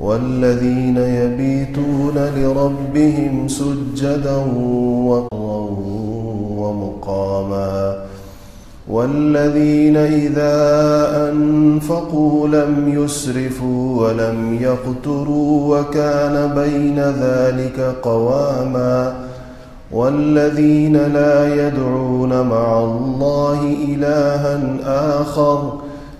والذين يبيتون لربهم سجدا وقرا ومقاما والذين إذا أنفقوا لم يسرفوا ولم يقتروا وكان بين ذلك قواما والذين لا يدعون مع الله إلها آخر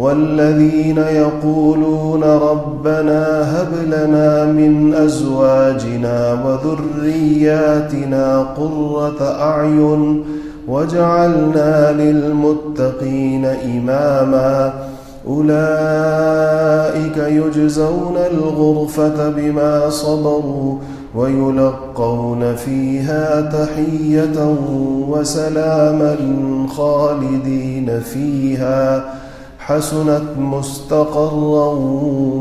والذين يقولون ربنا هب لنا من أزواجنا وذرياتنا قرة أعين وجعلنا للمتقين إماما أولئك يجزون الغرفة بما صبروا ويلقون فيها تحية وسلاما خالدين فيها حسنت مستقرا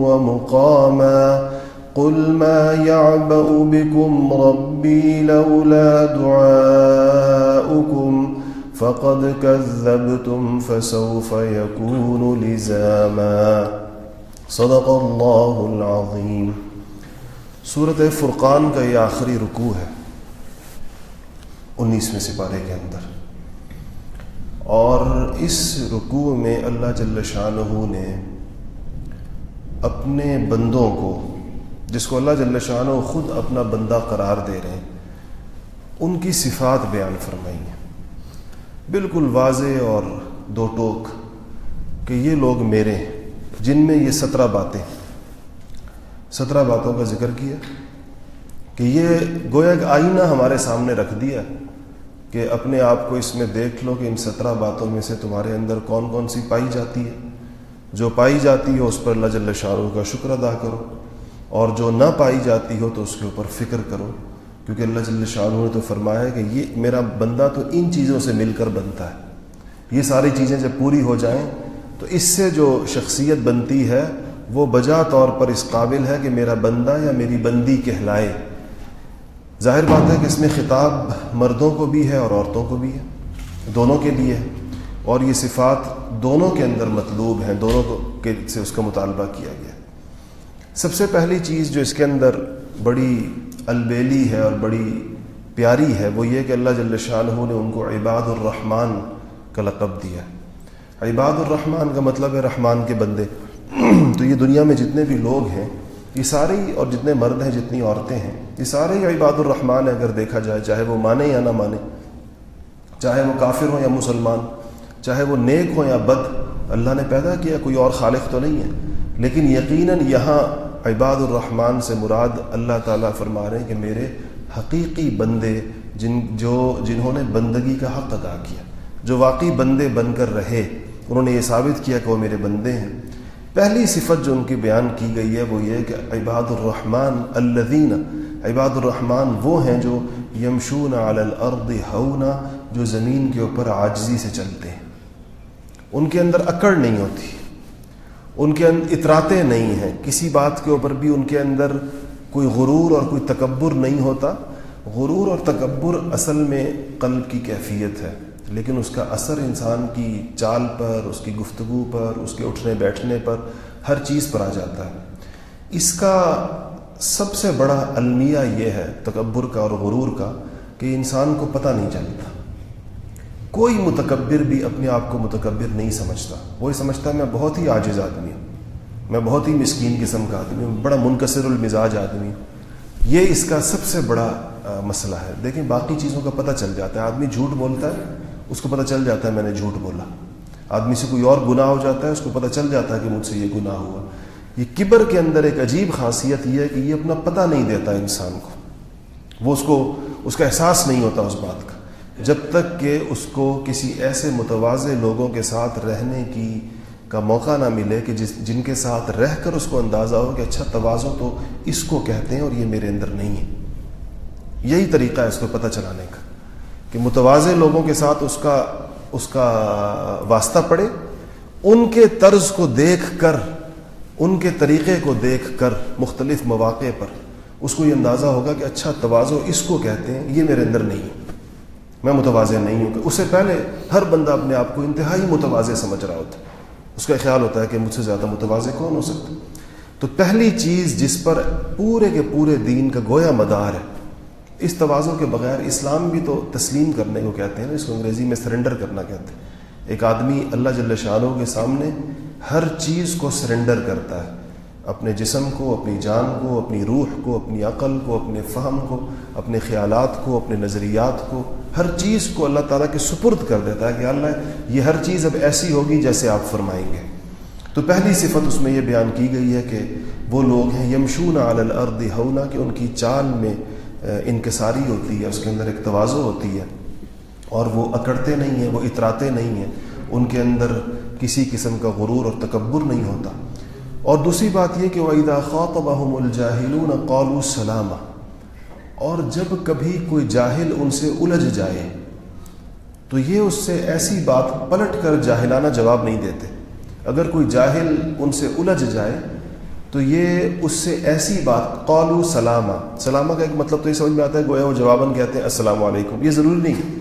ومقاما قل ما يعبأ بكم ربي لولا دعاؤكم فقد كذبتم فسوف يكون لزاما. صدق الله العظيم. صورت فرقان کا یہ آخری رکوع ہے انیسویں سپارے کے اندر. اور اس رکوع میں اللہ جل شاہ نے اپنے بندوں کو، جس کو اللہ جل شاہ خود اپنا بندہ قرار دے رہے ہیں، ان کی صفات بیان فرمائی ہیں۔ بالکل واضح اور دو ٹوک کہ یہ لوگ میرے ہیں، جن میں یہ سترہ باتیں سترہ باتوں کا ذکر کیا کہ یہ گویا کہ آئینہ ہمارے سامنے رکھ دیا۔ کہ اپنے آپ کو اس میں دیکھ لو کہ ان سترہ باتوں میں سے تمہارے اندر کون کون سی پائی جاتی ہے۔ جو پائی جاتی ہے اس پر اللہ جل شاہ کا شکر ادا کرو، اور جو نہ پائی جاتی ہو تو اس کے اوپر فکر کرو۔ کیونکہ اللہ جل شاہ نے تو فرمایا کہ یہ میرا بندہ تو ان چیزوں سے مل کر بنتا ہے۔ یہ ساری چیزیں جب پوری ہو جائیں تو اس سے جو شخصیت بنتی ہے وہ بجا طور پر اس قابل ہے کہ میرا بندہ یا میری بندی کہلائے۔ ظاہر بات ہے کہ اس میں خطاب مردوں کو بھی ہے اور عورتوں کو بھی ہے، دونوں کے لیے ہے، اور یہ صفات دونوں کے اندر مطلوب ہیں، دونوں کو کے سے اس کا مطالبہ کیا گیا سب سے پہلی چیز جو اس کے اندر بڑی البیلی ہے اور بڑی پیاری ہے، وہ یہ کہ اللہ جل شاہ نے ان کو عباد الرحمن کا لقب دیا عباد الرحمن کا مطلب ہے رحمان کے بندے۔ تو یہ دنیا میں جتنے بھی لوگ ہیں، یہ سارے اور جتنے مرد ہیں، جتنی عورتیں ہیں یہ سارے ہی عباد الرحمن ہیں، اگر دیکھا جائے، چاہے وہ مانے یا نہ مانے، چاہے وہ کافر ہوں یا مسلمان، چاہے وہ نیک ہوں یا بد، اللہ نے پیدا کیا، کوئی اور خالق تو نہیں ہے۔ لیکن یقیناً یہاں عباد الرحمن سے مراد اللہ تعالیٰ فرما رہے ہیں کہ میرے حقیقی بندے، جن جو جنہوں نے بندگی کا حق ادا کیا، جو واقعی بندے بن کر رہے، انہوں نے یہ ثابت کیا کہ وہ میرے بندے ہیں۔ پہلی صفت جو ان کی بیان کی گئی ہے وہ یہ کہ عباد الرحمن الدین عباد الرحمن وہ ہیں جو یمشون علی الارض ہونا جو زمین کے اوپر عاجزی سے چلتے ہیں۔ ان کے اندر اکڑ نہیں ہوتی، ان کے اندر اطراتے نہیں ہیں۔ کسی بات کے اوپر بھی ان کے اندر کوئی غرور اور کوئی تکبر نہیں ہوتا۔ غرور اور تکبر اصل میں قلب کی کیفیت ہے، لیکن اس کا اثر انسان کی چال پر، اس کی گفتگو پر، اس کے اٹھنے بیٹھنے پر ہر چیز پر آ جاتا ہے۔ اس کا سب سے بڑا المیہ یہ ہے، تکبر کا اور غرور کا، کہ انسان کو پتہ نہیں چلتا۔ کوئی متکبر بھی اپنے آپ کو متکبر نہیں سمجھتا۔ وہی سمجھتا میں بہت ہی عاجز آدمی ہوں۔ میں بہت ہی مسکین قسم کا آدمی ہوں۔ بڑا منکسر المزاج آدمی ہوں۔ یہ اس کا سب سے بڑا مسئلہ ہے۔ دیکھیں، باقی چیزوں کا پتہ چل جاتا ہے۔ آدمی جھوٹ بولتا ہے، اس کو پتہ چل جاتا ہے، میں نے جھوٹ بولا۔ آدمی سے کوئی اور گناہ ہو جاتا ہے، اس کو پتہ چل جاتا ہے کہ مجھ سے یہ گناہ ہوا۔ یہ کبر کے اندر ایک عجیب خاصیت یہ ہے کہ یہ اپنا پتہ نہیں دیتا انسان کو۔ وہ اس کو، اس کا احساس نہیں ہوتا اس بات کا۔ جب تک کہ اس کو کسی ایسے متوازے لوگوں کے ساتھ رہنے کی، کا موقع نہ ملے کہ جس، جن کے ساتھ رہ کر اس کو اندازہ ہو کہ اچھا توازو تو اس کو کہتے ہیں اور یہ میرے اندر نہیں ہے۔ یہی طریقہ ہے اس کو پتہ چلانے کا۔ کہ متوازے لوگوں کے ساتھ اس کا اس کا واسطہ پڑے، ان کے طرز کو دیکھ کر ان کے طریقے کو دیکھ کر مختلف مواقع پر اس کو یہ اندازہ ہوگا کہ اچھا توازو اس کو کہتے ہیں، یہ میرے اندر نہیں ہے۔ میں متوازے نہیں ہوں۔ کہ اس سے پہلے ہر بندہ اپنے آپ کو انتہائی متوازے سمجھ رہا ہوتا ہے۔ اس کا خیال ہوتا ہے کہ مجھ سے زیادہ متوازے کون ہو سکتا تو پہلی چیز جس پر پورے کے پورے دین کا گویا مدار ہے، اس توازوں کے بغیر اسلام بھی تو تسلیم کرنے کو کہتے ہیں، اس کو انگریزی میں سرنڈر کرنا کہتے ہیں۔ ایک آدمی اللہ جل شاہ کے سامنے ہر چیز کو سرنڈر کرتا ہے۔ اپنے جسم کو، اپنی جان کو، اپنی روح کو، اپنی عقل کو، اپنے فہم کو، اپنے خیالات کو، اپنے نظریات کو، ہر چیز کو اللہ تعالیٰ کے سپرد کر دیتا ہے کہ اللہ، یہ ہر چیز اب ایسی ہوگی جیسے آپ فرمائیں گے۔ تو پہلی صفت اس میں یہ بیان کی گئی ہے کہ وہ لوگ ہیں، یمشون علی الارض ہونا کہ ان کی چال میں انکساری ہوتی ہے، اس کے اندر ایک توازو ہوتی ہے۔ اور وہ اکڑتے نہیں ہیں، وہ اتراتے نہیں ہیں۔ ان کے اندر کسی قسم کا غرور اور تکبر نہیں ہوتا۔ اور دوسری بات یہ کہ وہ عیدا خواتبہم الجاہلون قالو سلامہ اور جب کبھی کوئی جاہل ان سے الجھ جائے، تو یہ اس سے ایسی بات پلٹ کر جاہلانہ جواب نہیں دیتے۔ اگر کوئی جاہل ان سے الجھ جائے، تو یہ اس سے ایسی بات قالو سلامہ سلامہ کا ایک مطلب تو یہ سمجھ میں آتا ہے، گویا وہ جواباً کہتے ہیں، السلام علیکم۔ یہ ضروری نہیں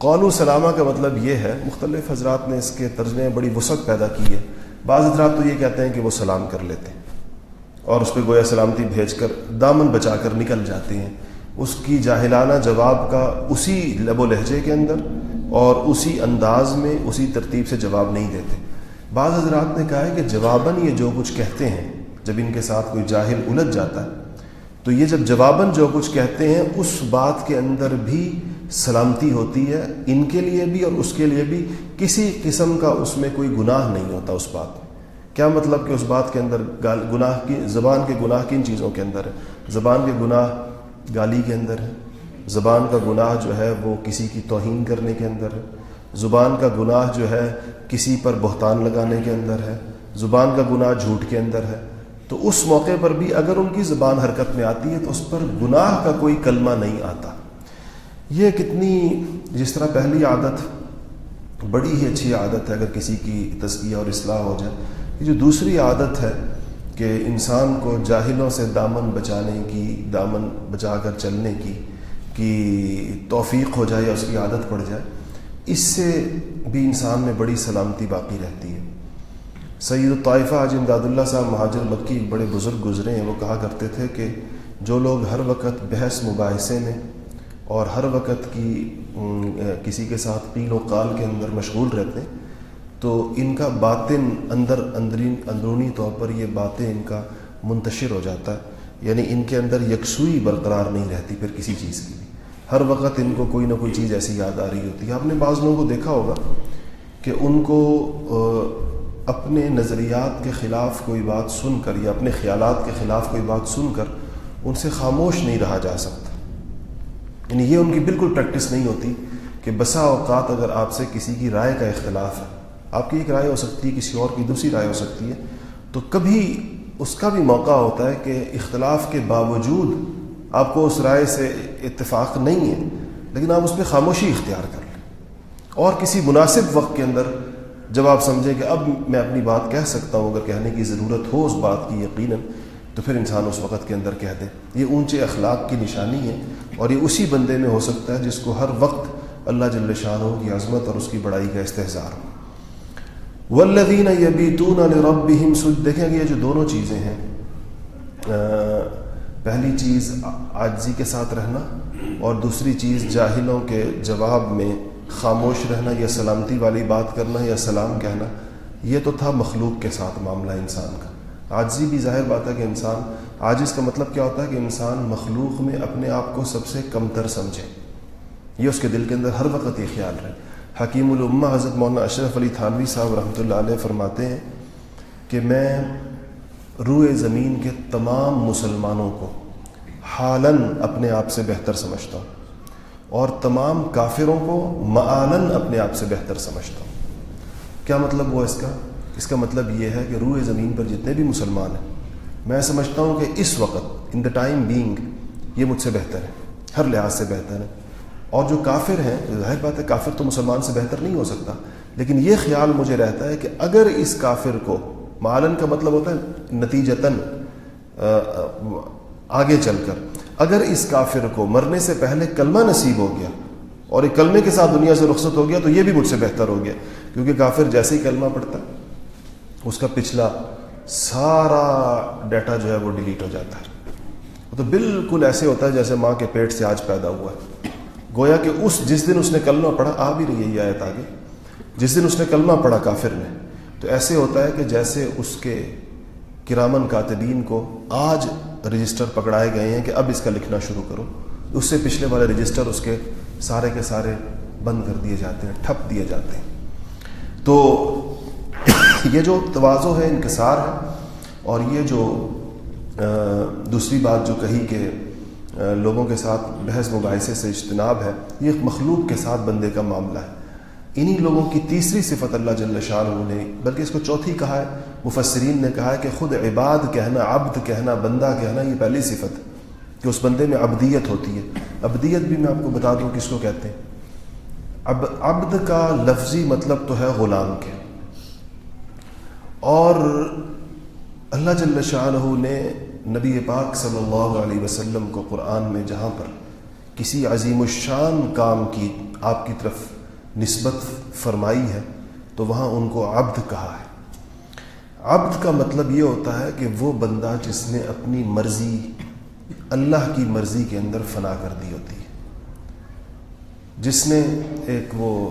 قالو سلامہ کا مطلب یہ ہے، مختلف حضرات نے اس کے ترجمے بڑی وسعت پیدا کی ہے۔ بعض حضرات تو یہ کہتے ہیں کہ وہ سلام کر لیتے ہیں اور اس پہ گویا سلامتی بھیج کر دامن بچا کر نکل جاتے ہیں۔ اس کی جاہلانہ جواب کا اسی لب و لہجے کے اندر اور اسی انداز میں اسی ترتیب سے جواب نہیں دیتے۔ بعض حضرات نے کہا ہے کہ جواباً یہ جو کچھ کہتے ہیں، جب ان کے ساتھ کوئی جاہل الجھ جاتا ہے، تو یہ جب جواباً جو کچھ کہتے ہیں، اس بات کے اندر بھی سلامتی ہوتی ہے ان کے لیے بھی اور اس کے لیے بھی، کسی قسم کا اس میں کوئی گناہ نہیں ہوتا اس بات میں۔ کیا مطلب کہ اس بات کے اندر گناہ کی، زبان کے گناہ کن چیزوں کے اندر ہے؟ زبان کے گناہ گالی کے اندر ہے۔ زبان کا گناہ جو ہے وہ کسی کی توہین کرنے کے اندر ہے۔ زبان کا گناہ جو ہے کسی پر بہتان لگانے کے اندر ہے۔ زبان کا گناہ جھوٹ کے اندر ہے۔ تو اس موقع پر بھی اگر ان کی زبان حرکت میں آتی ہے تو اس پر گناہ کا کوئی کلمہ نہیں آتا۔ یہ کتنی جس طرح پہلی عادت بڑی ہی اچھی عادت ہے اگر کسی کی تزکیہ اور اصلاح ہو جائے، یہ جو دوسری عادت ہے کہ انسان کو جاہلوں سے دامن بچانے کی، دامن بچا کر چلنے کی کی توفیق ہو جائے یا اس کی عادت پڑ جائے، اس سے بھی انسان میں بڑی سلامتی باقی رہتی ہے۔ سید الطائفہ حاج امداد اللہ صاحب مہاجر مکی بڑے بزرگ گزرے ہیں، وہ کہا کرتے تھے کہ جو لوگ ہر وقت بحث مباحثے میں اور ہر وقت کی کسی کے ساتھ قیل و قال کے اندر مشغول رہتے۔ ہیں تو ان کا باطن اندر اندرین، اندرونی طور پر یہ باتیں ان کا منتشر ہو جاتا۔ ہے یعنی ان کے اندر یکسوئی برقرار نہیں رہتی پھر کسی چیز کی بھی۔ ہر وقت ان کو کوئی نہ کوئی چیز ایسی یاد آ رہی ہوتی۔ ہے آپ نے بعض لوگوں کو دیکھا ہوگا کہ ان کو اپنے نظریات کے خلاف کوئی بات سن کر یا اپنے خیالات کے خلاف کوئی بات سن کر ان سے خاموش نہیں رہا جا سکتا۔ یعنی یہ ان کی بالکل پریکٹس نہیں ہوتی کہ بسا اوقات اگر آپ سے کسی کی رائے کا اختلاف ہے، آپ کی ایک رائے ہو سکتی ہے، کسی اور کی دوسری رائے ہو سکتی ہے، تو کبھی اس کا بھی موقع ہوتا ہے کہ اختلاف کے باوجود آپ کو اس رائے سے اتفاق نہیں ہے، لیکن آپ اس پہ خاموشی اختیار کر لیں۔ اور کسی مناسب وقت کے اندر جب آپ سمجھیں کہ اب میں اپنی بات کہہ سکتا ہوں، اگر کہنے کی ضرورت ہو اس بات کی یقیناً تو پھر انسان اس وقت کے اندر کہہ دے، یہ اونچے اخلاق کی نشانی ہے اور یہ اسی بندے میں ہو سکتا ہے جس کو ہر وقت اللہ جل شاہ کی عظمت اور اس کی بڑائی کا استحصار ہو۔ ولدین یبیتون رب دیکھیں گے یہ جو دونوں چیزیں ہیں پہلی چیز آجزی کے ساتھ رہنا اور دوسری چیز جاہلوں کے جواب میں خاموش رہنا یا سلامتی والی بات کرنا یا سلام کہنا، یہ تو تھا مخلوق کے ساتھ معاملہ انسان کا۔ آجزی بھی ظاہر بات ہے کہ انسان آجز کا مطلب کیا ہوتا ہے کہ انسان مخلوق میں اپنے آپ کو سب سے کم تر سمجھے۔ یہ اس کے دل کے اندر ہر وقت یہ خیال رہے۔ حکیم الامہ حضرت مولانا اشرف علی تھانوی صاحب رحمۃ اللہ علیہ فرماتے ہیں کہ میں روئے زمین کے تمام مسلمانوں کو حالاً اپنے آپ سے بہتر سمجھتا ہوں اور تمام کافروں کو معالن اپنے آپ سے بہتر سمجھتا ہوں۔ کیا مطلب ہوا اس کا؟ اس کا مطلب یہ ہے کہ روئے زمین پر جتنے بھی مسلمان ہیں، میں سمجھتا ہوں کہ اس وقت ان دا ٹائم بینگ یہ مجھ سے بہتر ہے، ہر لحاظ سے بہتر ہے۔ اور جو کافر ہیں ظاہر بات ہے، کافر تو مسلمان سے بہتر نہیں ہو سکتا۔ لیکن یہ خیال مجھے رہتا ہے کہ اگر اس کافر کو معلن کا مطلب ہوتا ہے نتیجتاً آگے چل کر، اگر اس کافر کو مرنے سے پہلے کلمہ نصیب ہو گیا اور ایک کلمے کے ساتھ دنیا سے رخصت ہو گیا، تو یہ بھی مجھ سے بہتر ہو گیا۔ کیونکہ کافر جیسے ہی کلمہ پڑتا ہے اس کا پچھلا سارا ڈیٹا جو ہے وہ ڈیلیٹ ہو جاتا ہے۔ وہ تو بالکل ایسے ہوتا ہے جیسے ماں کے پیٹ سے آج پیدا ہوا ہے۔ گویا کہ اس جس دن اس نے کلمہ پڑھا، آ بھی رہی ہے آیت آگے۔ جس دن اس نے کلمہ پڑھا کافر نے، تو ایسے ہوتا ہے کہ جیسے اس کے کرامن کاتبین کو آج رجسٹر پکڑائے گئے ہیں کہ اب اس کا لکھنا شروع کرو۔ اس سے پچھلے والے رجسٹر اس کے سارے کے سارے بند کر دیے جاتے ہیں، ٹھپ دیے جاتے ہیں۔ تو یہ جو توازو ہے، انکسار ہے، اور یہ جو دوسری بات جو کہی کہ لوگوں کے ساتھ بحث، مباحثے سے اجتناب ہے، یہ ایک مخلوق کے ساتھ بندے کا معاملہ ہے۔ انہی لوگوں کی تیسری صفت اللہ جل شاہ نے، بلکہ اس کو چوتھی کہا ہے، مفسرین نے کہا ہے کہ خود عباد کہنا، عبد کہنا، بندہ کہنا، یہ پہلی صفت کہ اس بندے میں ابدیت ہوتی ہے۔ ابدیت بھی میں آپ کو بتا دوں کس کو کہتے ہیں۔ اب عبد کا لفظی مطلب تو ہے غلام کے۔ اور اللہ جل شاہ نے نبی پاک صلی اللہ علیہ وسلم کو قرآن میں جہاں پر کسی عظیم الشان کام کی آپ کی طرف نسبت فرمائی ہے، تو وہاں ان کو عبد کہا ہے۔ عبد کا مطلب یہ ہوتا ہے کہ وہ بندہ جس نے اپنی مرضی، اللہ کی مرضی کے اندر فنا کر دی ہوتی ہے۔ جس نے ایک وہ،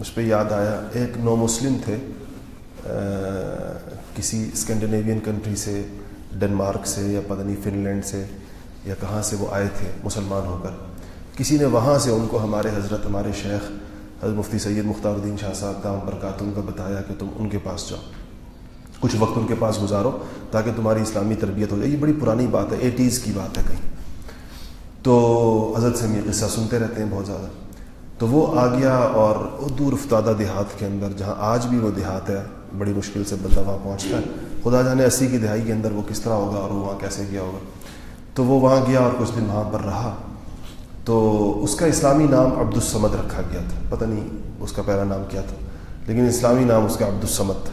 اس پہ یاد آیا، ایک نو مسلم تھے۔ کسی اسکینڈینیوین کنٹری سے ڈنمارک سے، یا پتہ نہیں فن لینڈ سے، یا کہاں سے وہ آئے تھے مسلمان ہو کر۔ کسی نے وہاں سے ان کو ہمارے حضرت، ہمارے شیخ، حضرت مفتی سید مختار الدین شاہ صاحب کا برکاتم کا بتایا کہ تم ان کے پاس جاؤ۔ کچھ وقت ان کے پاس گزارو تاکہ تمہاری اسلامی تربیت ہو جائے۔ یہ بڑی پرانی بات ہے، ایٹیز کی بات ہے کہیں۔ تو حضرت سے یہ قصہ سنتے رہتے ہیں بہت زیادہ۔ تو وہ آ گیا اور دور افتادہ دیہات کے اندر جہاں آج بھی وہ دیہات ہے۔ بڑی مشکل سے بندہ وہاں پہنچتا ہے۔ خدا جانے اسی کی دہائی کے اندر وہ کس طرح ہوگا اور وہ وہاں کیسے گیا ہوگا۔ تو وہ وہاں گیا اور کچھ دن وہاں پر رہا۔ تو اس کا اسلامی نام عبد السمد رکھا گیا تھا۔ پتہ نہیں اس کا پہلا نام کیا تھا، لیکن اسلامی نام اس کا عبد السمد تھا۔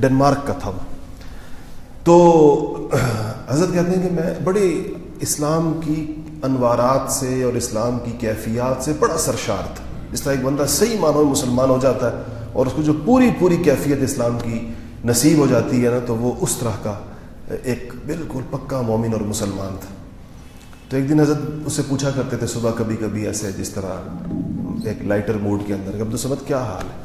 ڈنمارک کا تھا وہ۔ تو حضرت کہتے ہیں کہ میں بڑے اسلام کی انوارات سے اور اسلام کی کیفیات سے بڑا سرشار تھا۔ اس طرح ایک بندہ صحیح معنوں میں مسلمان ہو جاتا ہے۔ اور اس کو جو پوری پوری کیفیت اسلام کی نصیب ہو جاتی ہے نا، تو وہ اس طرح کا ایک بالکل پکا مومن اور مسلمان تھا۔ تو ایک دن حضرت اس سے پوچھا کرتے تھے، صبح کبھی کبھی ایسے جس طرح ایک لائٹر موڈ کے اندر عبد السمد کیا حال ہے؟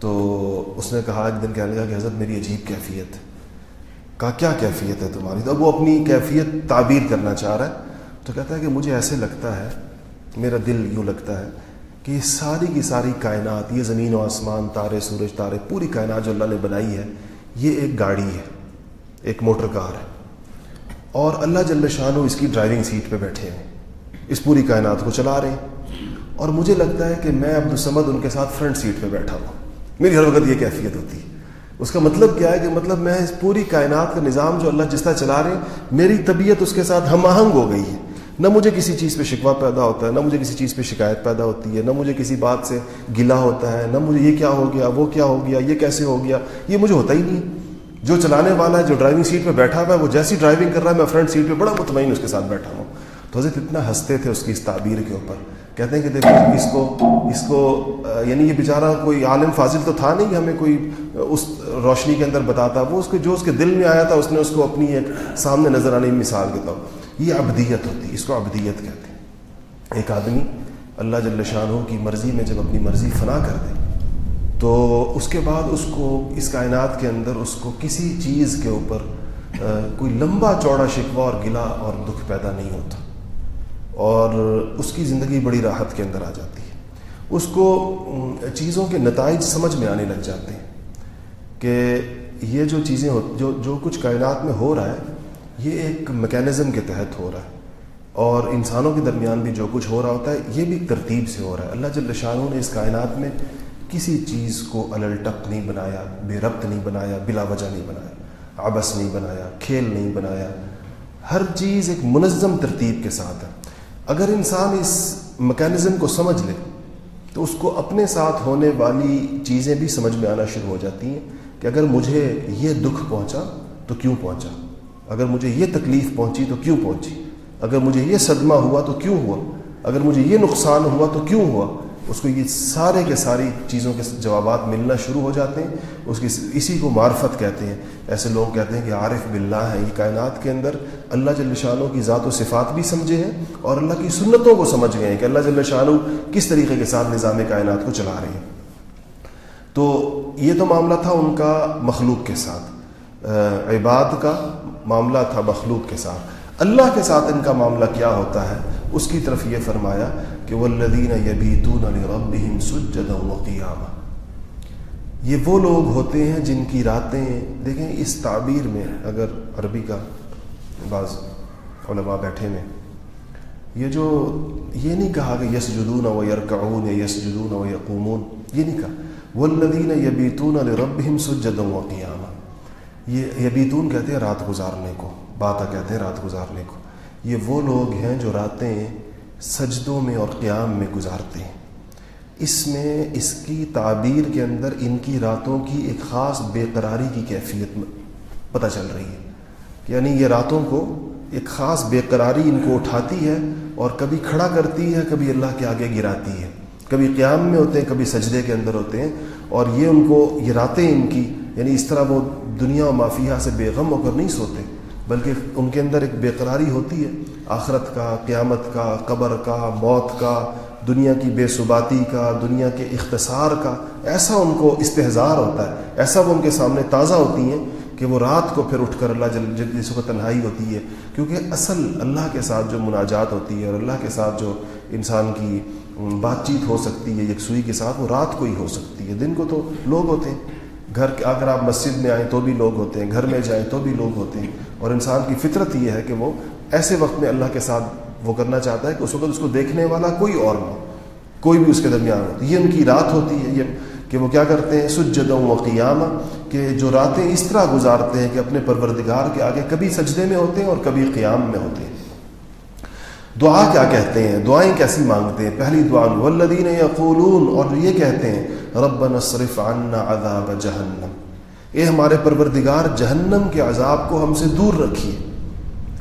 تو اس نے کہا، ایک دن کہنے لگا کہ حضرت میری عجیب کیفیت ہے۔ کہا، کیا کیفیت ہے تمہاری؟ تو اب وہ اپنی کیفیت تعبیر کرنا چاہ رہا ہے۔ تو کہتا ہے کہ مجھے ایسے لگتا ہے، میرا دل یوں لگتا ہے کہ یہ ساری کی ساری کائنات، یہ زمین و آسمان، تارے، سورج، تارے، پوری کائنات جو اللہ نے بنائی ہے، یہ ایک گاڑی ہے، ایک موٹر کار ہے۔ اور اللہ جل شاہ اس کی ڈرائیونگ سیٹ پہ بیٹھے ہیں، اس پوری کائنات کو چلا رہے ہیں۔ اور مجھے لگتا ہے کہ میں عبد السمد ان کے ساتھ فرنٹ سیٹ پہ بیٹھا ہوں۔ میری ہر وقت یہ کیفیت ہوتی ہے۔ اس کا مطلب کیا ہے کہ مطلب میں اس پوری کائنات کا نظام جو اللہ جس طرح چلا رہے ہیں، میری طبیعت اس کے ساتھ ہم آہنگ ہو گئی ہے۔ نہ مجھے کسی چیز پہ شکوہ پیدا ہوتا ہے، نہ مجھے کسی چیز پہ شکایت پیدا ہوتی ہے، نہ مجھے کسی بات سے گلا ہوتا ہے، نہ مجھے یہ کیا ہو گیا، وہ کیا ہو گیا، یہ کیسے ہو گیا، یہ مجھے ہوتا ہی نہیں۔ جو چلانے والا ہے، جو ڈرائیونگ سیٹ پہ بیٹھا ہوا ہے، وہ جیسی ڈرائیونگ کر رہا ہے، میں فرنٹ سیٹ پہ بڑا مطمئن اس کے ساتھ بیٹھا ہوں۔ تو حضرت اتنا ہنستے تھے اس کی اس تعبیر کے اوپر۔ کہتے ہیں کہ دیکھو، اس کو اس کو یعنی یہ بیچارہ کوئی عالم فاضل تو تھا نہیں، ہمیں کوئی اس روشنی کے اندر بتاتا، وہ اس کو جو اس کے دل میں آیا تھا، اس نے اس کو اپنی ایک سامنے نظر آنے مثال کے طور یہ ابدیت ہوتی ہے، اس کو ابدیت کہتے ہیں۔ ایک آدمی اللہ جل شاہ کی مرضی میں جب اپنی مرضی فنا کر دے، تو اس کے بعد اس کو، اس کائنات کے اندر اس کو کسی چیز کے اوپر کوئی لمبا چوڑا شکوہ اور گلا اور دکھ پیدا نہیں ہوتا۔ اور اس کی زندگی بڑی راحت کے اندر آ جاتی ہے۔ اس کو چیزوں کے نتائج سمجھ میں آنے لگ جاتے ہیں کہ یہ جو چیزیں ہو، جو جو کچھ کائنات میں ہو رہا ہے یہ ایک میکینزم کے تحت ہو رہا ہے۔ اور انسانوں کے درمیان بھی جو کچھ ہو رہا ہوتا ہے، یہ بھی ترتیب سے ہو رہا ہے۔ اللہ جل شاہ نے اس کائنات میں کسی چیز کو الٹک نہیں بنایا، بے ربط نہیں بنایا، بلا وجہ نہیں بنایا آبس نہیں بنایا، کھیل نہیں بنایا۔ ہر چیز ایک منظم ترتیب کے ساتھ ہے۔ اگر انسان اس میکینزم کو سمجھ لے، تو اس کو اپنے ساتھ ہونے والی چیزیں بھی سمجھ میں آنا شروع ہو جاتی ہیں کہ اگر مجھے یہ دکھ پہنچا، تو کیوں پہنچا؟ اگر مجھے یہ تکلیف پہنچی تو کیوں پہنچی؟ اگر مجھے یہ صدمہ ہوا تو کیوں ہوا؟ اگر مجھے یہ نقصان ہوا تو کیوں ہوا؟ اس کو یہ سارے کے ساری چیزوں کے جوابات ملنا شروع ہو جاتے ہیں، اس کی اسی کو معرفت کہتے ہیں۔ ایسے لوگ کہتے ہیں کہ عارف باللہ ہے یہ کائنات کے اندر اللہ جل شانوں کی ذات و صفات بھی سمجھے ہیں اور اللہ کی سنتوں کو سمجھ گئے ہیں کہ اللہ جل شانو کس طریقے کے ساتھ نظام کائنات کو چلا رہے ہیں۔ تو یہ تو معاملہ تھا ان کا مخلوق کے ساتھ عباد کا معاملہ تھا مخلوق کے ساتھ۔ اللہ کے ساتھ ان کا معاملہ کیا ہوتا ہے؟ اس کی طرف یہ فرمایا کہ والذین یبیتون لربہم سجدا وقیاما یہ وہ لوگ ہوتے ہیں جن کی راتیں، دیکھیں اس تعبیر میں اگر عربی کا بعض علماء بیٹھے میں یہ جو، یہ نہیں کہا کہ یس جدون و یرکعون یا یس جدون و یقومون یہ نہیں کہا۔ والذین یبیتون لربہم سجدا وقیاما یہ یبیتون کہتے ہیں رات گزارنے کو، باتا کہتے ہیں رات گزارنے کو۔ یہ وہ لوگ ہیں جو راتیں سجدوں میں اور قیام میں گزارتے ہیں۔ اس میں اس کی تعبیر کے اندر ان کی راتوں کی ایک خاص بے قراری کی کیفیت پتہ چل رہی ہے۔ یعنی یہ راتوں کو ایک خاص بے قراری ان کو اٹھاتی ہے اور کبھی کھڑا کرتی ہے، کبھی اللہ کے آگے گراتی ہے۔ کبھی قیام میں ہوتے ہیں، کبھی سجدے کے اندر ہوتے ہیں۔ اور یہ ان کو، یہ راتیں ان کی یعنی اس طرح وہ دنیا و مافیہ سے بے غم ہو کر نہیں سوتے، بلکہ ان کے اندر ایک بے قراری ہوتی ہے۔ آخرت کا، قیامت کا، قبر کا، موت کا، دنیا کی بے ثباتی کا، دنیا کے اختصار کا، ایسا ان کو استحظار ہوتا ہے۔ ایسا وہ ان کے سامنے تازہ ہوتی ہیں کہ وہ رات کو پھر اٹھ کر اللہ جل جل جس کو تنہائی ہوتی ہے۔ کیونکہ اصل اللہ کے ساتھ جو مناجات ہوتی ہے اور اللہ کے ساتھ جو انسان کی بات چیت ہو سکتی ہے، یکسوئی کے ساتھ وہ رات کو ہی ہو سکتی ہے۔ دن کو تو لوگ ہوتے ہیں۔ گھر اگر آپ مسجد میں آئیں تو بھی لوگ ہوتے ہیں، گھر میں جائیں تو بھی لوگ ہوتے ہیں۔ اور انسان کی فطرت یہ ہے کہ وہ ایسے وقت میں اللہ کے ساتھ وہ کرنا چاہتا ہے کہ اس وقت اس کو دیکھنے والا کوئی اور نہ کوئی بھی اس کے درمیان ہو یہ ان کی رات ہوتی ہے، یہ کہ وہ کیا کرتے ہیں؟ سجدوں و قیامہ، کہ جو راتیں اس طرح گزارتے ہیں کہ اپنے پروردگار کے آگے کبھی سجدے میں ہوتے ہیں اور کبھی قیام میں ہوتے ہیں۔ دعا کیا کہتے ہیں؟ دعائیں کیسی مانگتے ہیں؟ پہلی دعا والذین یقولون اور یہ کہتے ہیں رب نصرف عنا عذاب جہنم۔ اے ہمارے پروردگار، جہنم کے عذاب کو ہم سے دور رکھیے۔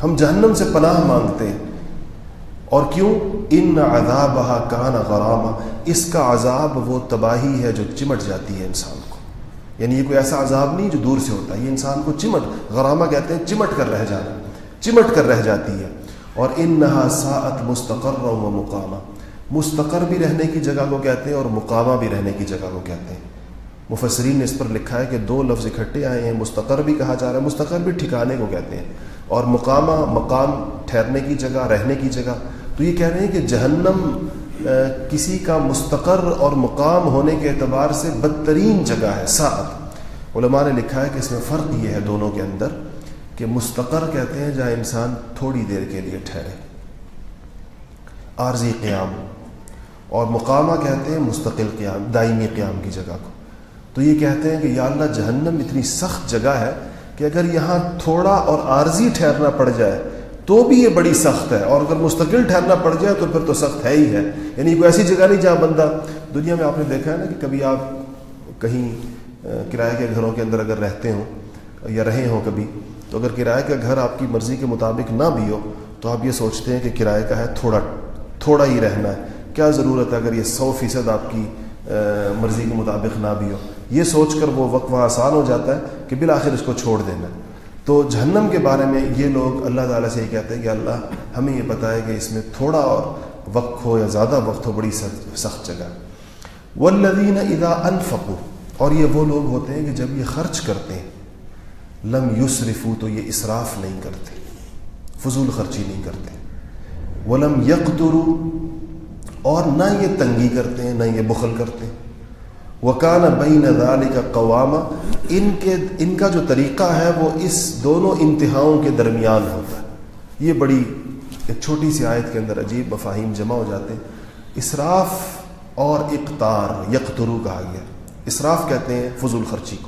ہم جہنم سے پناہ مانگتے ہیں۔ اور کیوں؟ ان عذاب کان غرامہ اس کا عذاب وہ تباہی ہے جو چمٹ جاتی ہے انسان کو۔ یعنی یہ کوئی ایسا عذاب نہیں جو دور سے ہوتا ہے۔ یہ انسان کو چمٹ غرامہ کہتے ہیں چمٹ کر رہ جانا، چمٹ کر رہ جاتی ہے۔ اور ان نہا ساعت مستقر و مقامہ مستقر بھی رہنے کی جگہ کو کہتے ہیں اور مقامہ بھی رہنے کی جگہ کو کہتے ہیں۔ مفسرین نے اس پر لکھا ہے کہ دو لفظ اکٹھے آئے ہیں، مستقر بھی کہا جا رہا ہے، مستقر بھی ٹھکانے کو کہتے ہیں۔ اور مقامہ، مقام ٹھہرنے کی جگہ، رہنے کی جگہ۔ تو یہ کہہ رہے ہیں کہ جہنم کسی کا مستقر اور مقام ہونے کے اعتبار سے بدترین جگہ ہے سعد علماء نے لکھا ہے کہ اس میں فرق یہ ہے دونوں کے اندر کہ مستقر کہتے ہیں جہاں انسان تھوڑی دیر کے لیے ٹھہرے۔ عارضی قیام۔ اور مقامہ کہتے ہیں مستقل قیام، دائمی قیام کی جگہ کو۔ تو یہ کہتے ہیں کہ یا اللہ جہنم اتنی سخت جگہ ہے کہ اگر یہاں تھوڑا اور عارضی ٹھہرنا پڑ جائے تو بھی یہ بڑی سخت ہے، اور اگر مستقل ٹھہرنا پڑ جائے تو پھر تو سخت ہے ہی ہے۔ یعنی کوئی ایسی جگہ نہیں جہاں بندہ، دنیا میں آپ نے دیکھا ہے نا کہ کبھی آپ کہیں کرائے کے گھروں کے اندر اگر رہتے ہوں یا رہے ہوں کبھی، تو اگر کرائے کا گھر آپ کی مرضی کے مطابق نہ بھی ہو تو آپ یہ سوچتے ہیں کہ کرائے کا ہے تھوڑا تھوڑا ہی رہنا ہے۔ کیا ضرورت ہے اگر یہ سو فیصد آپ کی مرضی کے مطابق نہ بھی ہو؟ یہ سوچ کر وہ وقت وہاں آسان ہو جاتا ہے کہ بالآخر اس کو چھوڑ دینا۔ تو جہنم کے بارے میں یہ لوگ اللہ تعالیٰ سے یہ کہتے ہیں کہ اللہ، ہمیں یہ پتہ ہے کہ اس میں تھوڑا اور وقت ہو یا زیادہ وقت ہو، بڑی سخت جگہ۔ والذین اذا انفقوا اور یہ وہ لوگ ہوتے ہیں کہ جب یہ خرچ کرتے ہیں، لم یسرفو تو یہ اسراف نہیں کرتے، فضول خرچی نہیں کرتے۔ ولم یقترو اور نہ یہ تنگی کرتے ہیں، نہ یہ بخل کرتے ہیں۔ وکان بین ذالک کا قوامہ ان کے، ان کا جو طریقہ ہے، وہ اس دونوں انتہاؤں کے درمیان ہوتا ہے۔ یہ بڑی ایک چھوٹی سی آیت کے اندر عجیب مفاہیم جمع ہو جاتے ہیں۔ اسراف اور اقتار یکترو کہا گیا۔ اسراف کہتے ہیں فضول خرچی کو۔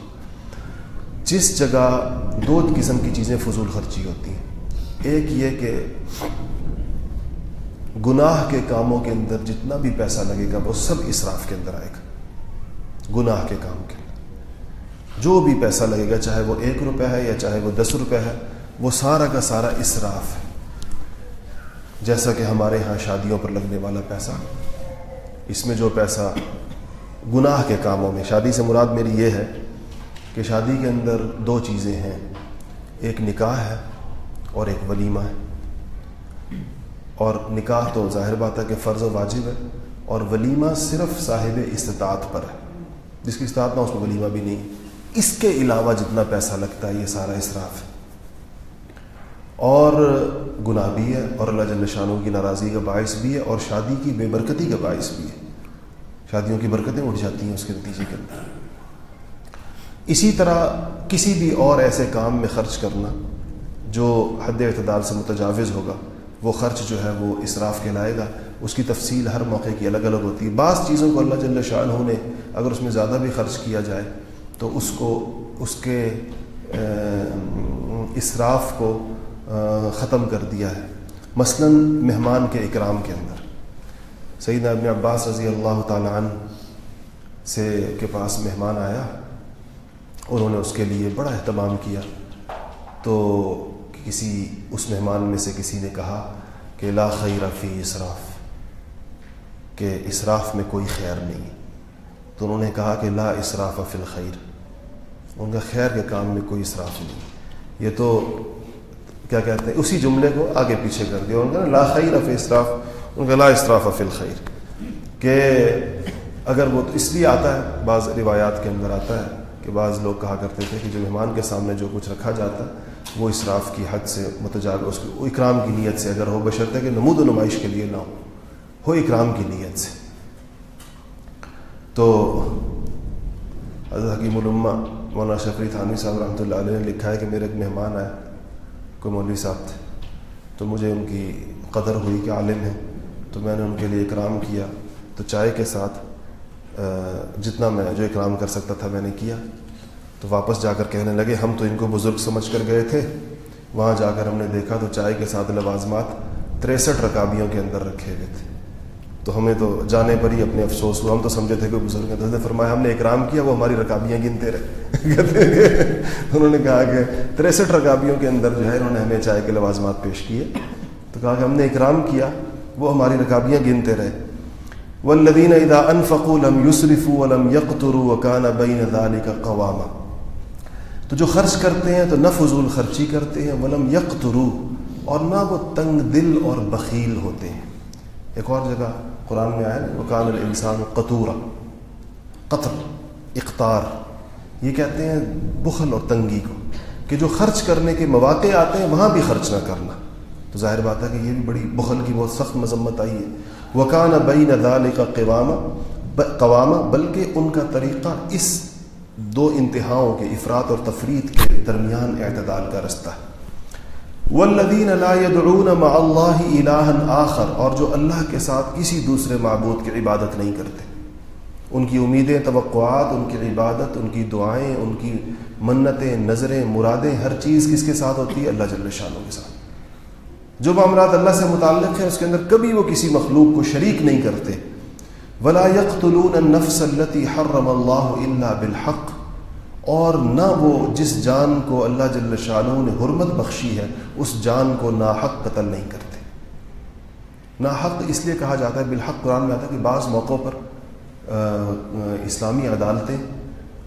جس جگہ دو قسم کی چیزیں فضول خرچی ہوتی ہیں۔ ایک یہ کہ گناہ کے کاموں کے اندر جتنا بھی پیسہ لگے گا، وہ سب اسراف کے اندر آئے گا۔ گناہ کے کام کے اندر۔ جو بھی پیسہ لگے گا، چاہے وہ ایک روپے ہے یا چاہے وہ دس روپے ہے، وہ سارا کا سارا اسراف ہے۔ جیسا کہ ہمارے ہاں شادیوں پر لگنے والا پیسہ، اس میں جو پیسہ گناہ کے کاموں میں، شادی سے مراد میری یہ ہے کہ شادی کے اندر دو چیزیں ہیں۔ ایک نکاح ہے اور ایک ولیمہ ہے۔ اور نکاح تو ظاہر بات ہے کہ فرض و واجب ہے، اور ولیمہ صرف صاحب استطاعت پر ہے۔ جس کی استطاعت نہ اس میں ولیمہ بھی نہیں، اس کے علاوہ جتنا پیسہ لگتا ہے، یہ سارا اصراف ہے۔ اور گناہ بھی ہے، اور اللہ جل شانوں کی ناراضی کا باعث بھی ہے، اور شادی کی بے برکتی کا باعث بھی ہے۔ شادیوں کی برکتیں اٹھ جاتی ہیں اس کے نتیجے کے اندر۔ اسی طرح کسی بھی اور ایسے کام میں خرچ کرنا جو حد اعتدال سے متجاوز ہوگا وہ خرچ جو ہے وہ اسراف کہلائے گا اس کی تفصیل ہر موقع کی الگ الگ ہوتی ہے۔ بعض چیزوں کو اللہ جل شاہ نے اگر اس میں زیادہ بھی خرچ کیا جائے تو اس کو، اس کے اسراف کو ختم کر دیا ہے۔ مثلا مہمان کے اکرام کے اندر۔ سعید ابن عباس رضی اللہ تعالیٰ عنہ سے کے پاس مہمان آیا انہوں نے اس کے لیے بڑا اہتمام کیا۔ تو کسی اس مہمان میں سے کسی نے کہا کہ لا خیر فی اسراف، کہ اسراف میں کوئی خیر نہیں۔ تو انہوں نے کہا کہ لا اسراف فی الخیر، ان کا خیر کے کام میں کوئی اسراف نہیں۔ یہ تو کیا کہتے ہیں، اسی جملے کو آگے پیچھے کر دیا۔ ان کا لا خیر فی اسراف، ان کا لا اسراف فی الخیر، کہ اگر وہ تو اس لیے آتا ہے، بعض روایات کے اندر آتا ہے کہ بعض لوگ کہا کرتے تھے کہ جو مہمان کے سامنے جو کچھ رکھا جاتا ہے وہ اسراف کی حد سے متجاب اس کی اکرام کی نیت سے اگر ہو، بشرط کہ نمود و نمائش کے لیے نہ ہو ہو اکرام کی نیت سے۔ تو حضرت حکیم علما مولانا شفری تھانوی صاحب رحمۃ اللہ علیہ نے لکھا ہے کہ میرے ایک مہمان آئے، کوئی مولوی صاحب تھے، تو مجھے ان کی قدر ہوئی کہ عالم ہے تو میں نے ان کے لیے اکرام کیا۔ تو چائے کے ساتھ جتنا میں جو اکرام کر سکتا تھا میں نے کیا۔ تو واپس جا کر کہنے لگے، ہم تو ان کو بزرگ سمجھ کر گئے تھے۔ وہاں جا کر ہم نے دیکھا تو چائے کے ساتھ لوازمات تریسٹھ رکابیوں کے اندر رکھے ہوئے تھے۔ تو ہمیں تو جانے پر ہی اپنے افسوس ہوا۔ ہم تو سمجھے تھے کہ بزرگ ہیں تو فرمایا، ہم نے اکرام کیا، وہ ہماری رکابیاں گنتے رہے۔ انہوں نے کہا کہ تریسٹھ رکابیوں کے اندر جو ہے انہوں نے ہمیں چائے کے لوازمات پیش کیے۔ تو کہا کہ ہم نے اکرام کیا، وہ ہماری رکابیاں گنتے رہے۔ والذین اذا انفقوا لم يسرفوا ولم يقتروا وكان بين ذلك قواما۔ تو جو خرچ کرتے ہیں تو نہ فضول خرچی کرتے ہیں، ولم یقترو، اور نہ وہ تنگ دل اور بخیل ہوتے ہیں۔ ایک اور جگہ قرآن میں آیا، وکان الانسان قطورا، قطر اختار یہ کہتے ہیں بخل اور تنگی کو، کہ جو خرچ کرنے کے مواقع آتے ہیں، وہاں بھی خرچ نہ کرنا۔ تو ظاہر بات ہے کہ یہ بھی بڑی بخل کی بہت سخت مذمت آئی ہے۔ وکان بین ذالک کا قوامہ قوامہ، بلکہ ان کا طریقہ اس دو انتہاؤں کے افراد اور تفرید کے درمیان اعتدال کا رستہ ہے۔ والذین لا يدعون مع اللہ الہا آخر، اور جو اللہ کے ساتھ کسی دوسرے معبود کی عبادت نہیں کرتے۔ ان کی امیدیں، توقعات، ان کی عبادت، ان کی دعائیں، ان کی منتیں، نظریں، مرادیں، ہر چیز کس کے ساتھ ہوتی ہے؟ اللہ جل شانوں کے ساتھ۔ جو معاملات اللہ سے متعلق ہیں، اس کے اندر کبھی وہ کسی مخلوق کو شریک نہیں کرتے۔ ولا يقتلون النفس التي حرم اللہ الا بالحق اور نہ وہ جس جان کو اللہ جل شاہ نے حرمت بخشی ہے، اس جان کو ناحق قتل نہیں کرتے۔ ناحق اس لیے کہا جاتا ہے، بالحق قرآن میں آتا ہے کہ بعض موقعوں پر اسلامی عدالتیں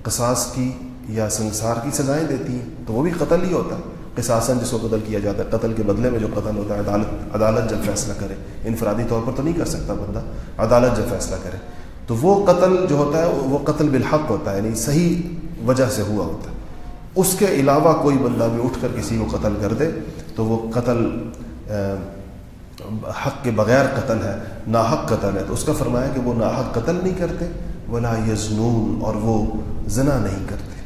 قصاص کی یا سنسار کی سزائیں دیتی ہیں، تو وہ بھی قتل ہی ہوتا ہے۔ قصاصاً جس کو قتل کیا جاتا ہے، قتل کے بدلے میں جو قتل ہوتا ہے، عدالت عدالت جب فیصلہ کرے، انفرادی طور پر تو نہیں کر سکتا بندہ، عدالت جب فیصلہ کرے۔ تو وہ قتل جو ہوتا ہے، وہ قتل بالحق ہوتا ہے یعنی صحیح وجہ سے ہوا ہوتا ہے۔ اس کے علاوہ کوئی بندہ بھی اٹھ کر کسی کو قتل کر دے، تو وہ قتل حق کے بغیر قتل ہے، ناحق قتل ہے۔ تو اس کا فرمایا کہ وہ ناحق قتل نہیں کرتے، ولا یزنون، اور وہ زنا نہیں کرتے۔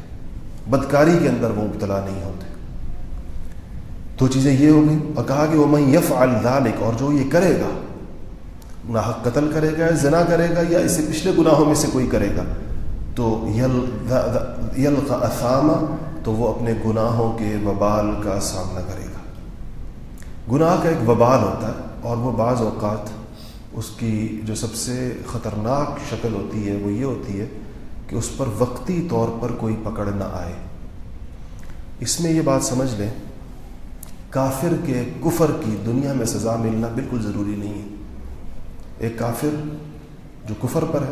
بدکاری کے اندر وہ مبتلا نہیں ہوتے۔ دو چیزیں یہ ہو گئی اور کہا کہ وہ میں یف الدالک اور جو یہ کرے گا ناحق قتل کرے گا یا زنا کرے گا، یا اسے پچھلے گناہوں میں سے کوئی کرے گا، تو یل کا تو وہ اپنے گناہوں کے وبال کا سامنا کرے گا۔ گناہ کا ایک وبال ہوتا ہے، اور وہ بعض اوقات اس کی جو سب سے خطرناک شکل ہوتی ہے، وہ یہ ہوتی ہے کہ اس پر وقتی طور پر کوئی پکڑ نہ آئے۔ اس میں یہ بات سمجھ لیں کافر کے کفر کی دنیا میں سزا ملنا بالکل ضروری نہیں ہے۔ ایک کافر جو کفر پر ہے،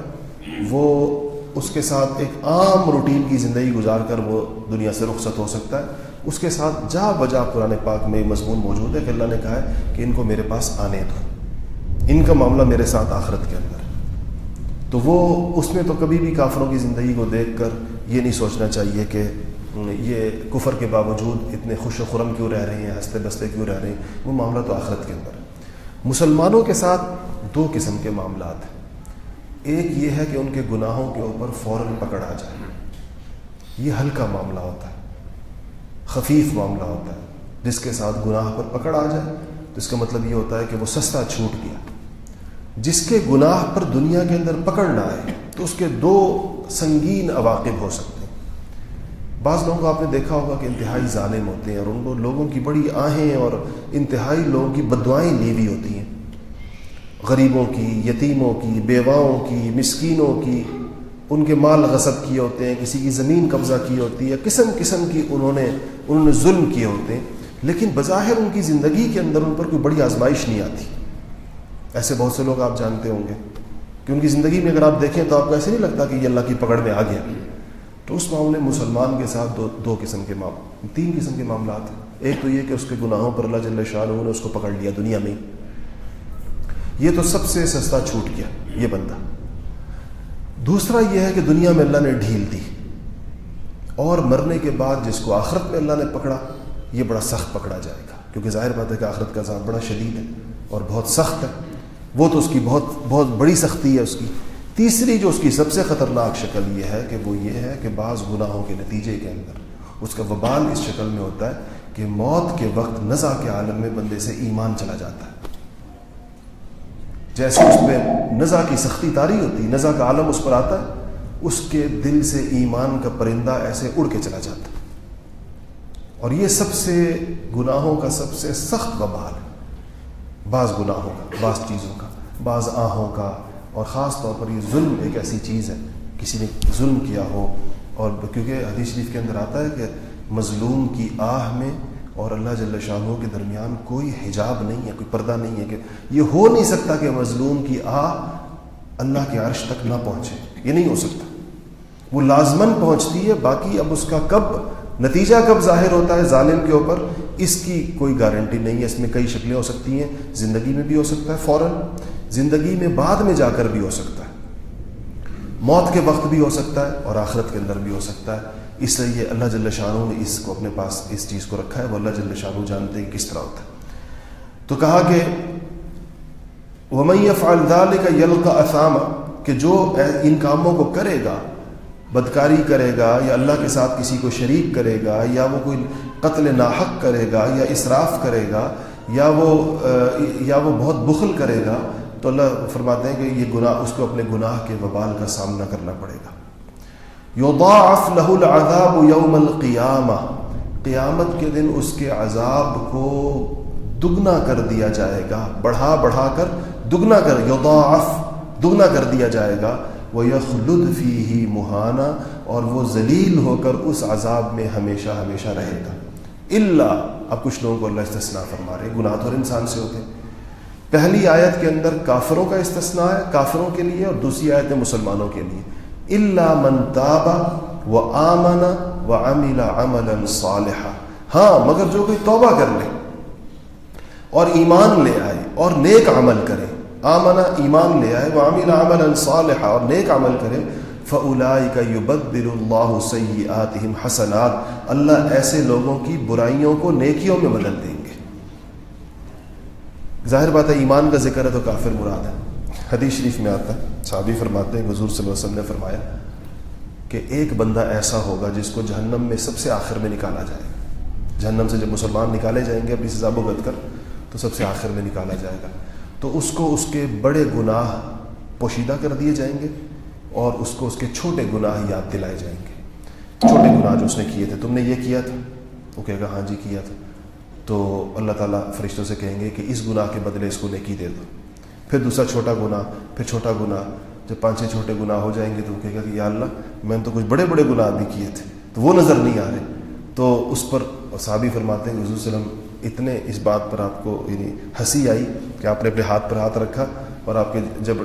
وہ اس کے ساتھ ایک عام روٹین کی زندگی گزار کر وہ دنیا سے رخصت ہو سکتا ہے۔ اس کے ساتھ جا بجا قرآن پاک میں مضمون موجود ہے کہ اللہ نے کہا ہے کہ ان کو میرے پاس آنے دو۔ ان کا معاملہ میرے ساتھ آخرت کے اندر۔ تو وہ اس میں تو کبھی بھی کافروں کی زندگی کو دیکھ کر یہ نہیں سوچنا چاہیے کہ یہ کفر کے باوجود اتنے خوش و خرم کیوں رہ رہے ہیں، ہنستے بستے کیوں رہ رہے ہیں؟ وہ معاملہ تو آخرت کے اندر ہے۔ مسلمانوں کے ساتھ دو قسم کے معاملات ہیں۔ ایک یہ ہے کہ ان کے گناہوں کے اوپر فوراً پکڑ آ جائے۔ یہ ہلکا معاملہ ہوتا ہے، خفیف معاملہ ہوتا ہے۔ جس کے ساتھ گناہ پر پکڑ آ جائے، تو اس کا مطلب یہ ہوتا ہے کہ وہ سستا چھوٹ گیا۔ جس کے گناہ پر دنیا کے اندر پکڑ نہ آئے، تو اس کے دو سنگین عواقب ہو سکتے ہیں۔ بعض لوگوں کو آپ نے دیکھا ہوگا کہ انتہائی ظالم ہوتے ہیں اور ان کو لوگوں کی بڑی آہیں اور انتہائی لوگوں کی بدوائیں لیوی ہوتی ہیں۔ غریبوں کی، یتیموں کی، بیواؤں کی، مسکینوں کی، ان کے مال غصب کیے ہوتے ہیں، کسی کی زمین قبضہ کی ہوتی ہے، قسم قسم کی انہوں نے انہوں نے ظلم کیے ہوتے ہیں۔ لیکن بظاہر ان کی زندگی کے اندر ان پر کوئی بڑی آزمائش نہیں آتی۔ ایسے بہت سے لوگ آپ جانتے ہوں گے کہ ان کی زندگی میں اگر آپ دیکھیں تو آپ کو ایسے نہیں لگتا کہ یہ اللہ کی پکڑ میں آ گیا تو اس معاملے مسلمان کے ساتھ دو دو قسم کے معاملے تین قسم کے معاملات ہیں۔ ایک تو یہ کہ اس کے گناہوں پر اللہ جل شاہ نے اس کو پکڑ لیا دنیا میں۔ یہ تو سب سے سستا چھوٹ گیا، یہ بندہ۔ دوسرا یہ ہے کہ دنیا میں اللہ نے ڈھیل دی۔ اور مرنے کے بعد جس کو آخرت میں اللہ نے پکڑا، یہ بڑا سخت پکڑا جائے گا۔ کیونکہ ظاہر بات ہے کہ آخرت کا ذات بڑا شدید ہے اور بہت سخت ہے۔ وہ تو اس کی بہت بہت بڑی سختی ہے اس کی۔ تیسری جو اس کی سب سے خطرناک شکل یہ ہے کہ وہ یہ ہے کہ بعض گناہوں کے نتیجے کے اندر اس کا وبال اس شکل میں ہوتا ہے کہ موت کے وقت نزا کے عالم میں بندے سے ایمان چلا جاتا ہے۔ جیسے اس پہ نزا کی سختی تاری ہوتی نزا کا عالم اس پر آتا ہے، اس کے دل سے ایمان کا پرندہ ایسے اڑ کے چلا جاتا ہے۔ اور یہ سب سے گناہوں کا سب سے سخت وبال ہے۔ بعض گناہوں کا، بعض چیزوں کا، بعض آہوں کا اور خاص طور پر یہ ظلم ایک ایسی چیز ہے، کسی نے ظلم کیا ہو۔ اور کیونکہ حدیث شریف کے اندر آتا ہے کہ مظلوم کی آہ میں اور اللہ جل شاہ کے درمیان کوئی حجاب نہیں ہے، کوئی پردہ نہیں ہے کہ یہ ہو نہیں سکتا کہ مظلوم کی آہ اللہ کے عرش تک نہ پہنچے۔ یہ نہیں ہو سکتا۔ وہ لازمن پہنچتی ہے، باقی اب اس کا کب نتیجہ کب ظاہر ہوتا ہے ظالم کے اوپر، اس کی کوئی گارنٹی نہیں ہے۔ اس میں کئی شکلیں ہو سکتی ہیں، زندگی میں بھی ہو سکتا ہے، فوراً زندگی میں بعد میں جا کر بھی ہو سکتا ہے۔ موت کے وقت بھی ہو سکتا ہے اور آخرت کے اندر بھی ہو سکتا ہے۔ اس لیے یہ اللہ جل شاہ نے اس کو اپنے پاس اس چیز کو رکھا ہے۔ وہ اللہ جل شاہ جانتے ہیں کس طرح ہوتا ہے۔ تو کہا کہ وہ فالدال کا یل کا اسامہ کہ جو ان کاموں کو کرے گا، بدکاری کرے گا یا اللہ کے ساتھ کسی کو شریک کرے گا یا وہ کوئی قتل ناحق کرے گا یا اسراف کرے گا یا وہ یا وہ بہت بخل کرے گا تو اللہ فرماتے ہیں کہ یہ گناہ، اس کو اپنے گناہ کے وبال کا سامنا کرنا پڑے گا۔ یوضاعف له العذاب یوم القیامہ، قیامت کے دن اس کے عذاب کو دگنا کر دیا جائے گا۔ بڑھا بڑھا کر دگنا کر یوضاعف دگنا کر دیا جائے گا۔ وہ یخلد فی ہی مہانہ اور وہ ذلیل ہو کر اس عذاب میں ہمیشہ ہمیشہ رہے گا۔ اللہ اب کچھ لوگوں کو اللہ استثناء فرما رہے گناہ تو انسان سے ہوتے پہلی آیت کے اندر کافروں کا استثناء ہے، کافروں کے لیے، اور دوسری آیت ہے مسلمانوں کے لیے۔ اللہ من تابا آمنا و امیلا امن صالحہ ہاں مگر جو کوئی توبہ کر لے اور ایمان لے آئے اور نیک عمل کرے آمنا ایمان لے آئے وہ امیلا امن صالحہ اور نیک عمل کرے فلائی کا یبد اللہ حسنات۔ اللہ ایسے لوگوں کی برائیوں کو نیکیوں میں بدل دیں گے ظاہر بات ہے، ایمان کا ذکر ہے تو کافر مراد ہے۔ حدیث شریف میں آتا ہے، صحابی فرماتے ہیں، حضور صلی اللہ علیہ وسلم نے فرمایا کہ ایک بندہ ایسا ہوگا جس کو جہنم میں سب سے آخر میں نکالا جائے۔ گا جہنم سے جب مسلمان نکالے جائیں گے، اپنی سزا بھگت کر تو سب سے آخر میں نکالا جائے گا۔ تو اس کو اس کے بڑے گناہ پوشیدہ کر دیے جائیں گے اور اس کو اس کے چھوٹے گناہ یاد دلائے جائیں گے۔ چھوٹے گناہ جو اس نے کیے تھے، تم نے یہ کیا تھا؟ وہ کہے گا ہاں جی کیا تھا۔ تو اللہ تعالیٰ فرشتوں سے کہیں گے کہ اس گناہ کے بدلے اس کو نیکی دے دو۔ پھر دوسرا چھوٹا گناہ، پھر چھوٹا گناہ۔ جب پانچ چھ چھوٹے گناہ ہو جائیں گے تو وہ کہے گا کہ یا اللہ، میں نے تو کچھ بڑے بڑے گناہ بھی کیے تھے۔ تو وہ نظر نہیں آ رہے۔ تو اس پر صحابی فرماتے ہیں کہ حضور وسلم اتنے اس بات پر آپ کو یعنی ہنسی آئی کہ آپ نے اپنے ہاتھ پر ہاتھ رکھا اور آپ کے جب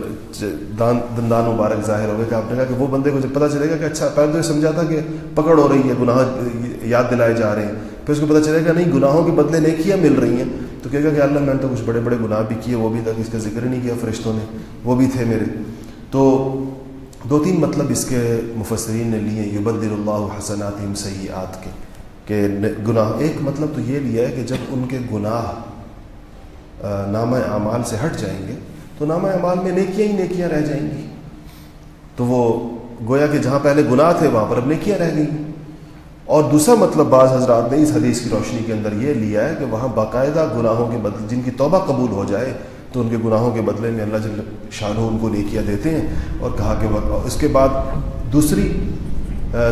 دان دندان مبارک ظاہر ہو گئے کہ آپ نے کہا کہ وہ بندے کو جب پتہ چلے گا کہ اچھا پہلے تو یہ سمجھا تھا کہ پکڑ ہو رہی ہے، گناہ یاد دلائے جا رہے ہیں۔ پھر اس کو پتہ چلے گا نہیں، گناہوں کے بدلے نیکیاں مل رہی ہیں۔ تو کہے گا کہ اللہ، میں نے تو کچھ بڑے بڑے گناہ بھی کیے، وہ بھی تک اس کا ذکر نہیں کیا فرشتوں نے، وہ بھی تھے میرے۔ تو دو تین مطلب اس کے مفسرین نے لیے یبد اللہ حسنات سیاحت کے، کہ گناہ، ایک مطلب تو یہ لیا ہے کہ جب ان کے گناہ نامہ اعمال سے ہٹ جائیں گے، تو نامہ اعمال میں نیکیاں ہی نیکیاں رہ جائیں گی۔ تو وہ گویا کہ جہاں پہلے گناہ تھے، وہاں پر اب نیکیاں رہ گئیں۔ اور دوسرا مطلب بعض حضرات نے اس حدیث کی روشنی کے اندر یہ لیا ہے کہ وہاں باقاعدہ گناہوں کے بدلے جن کی توبہ قبول ہو جائے، تو ان کے گناہوں کے بدلے میں اللہ جل شاہ ان کو نیکیاں دیتے ہیں اور کہا کہ اس کے بعد دوسری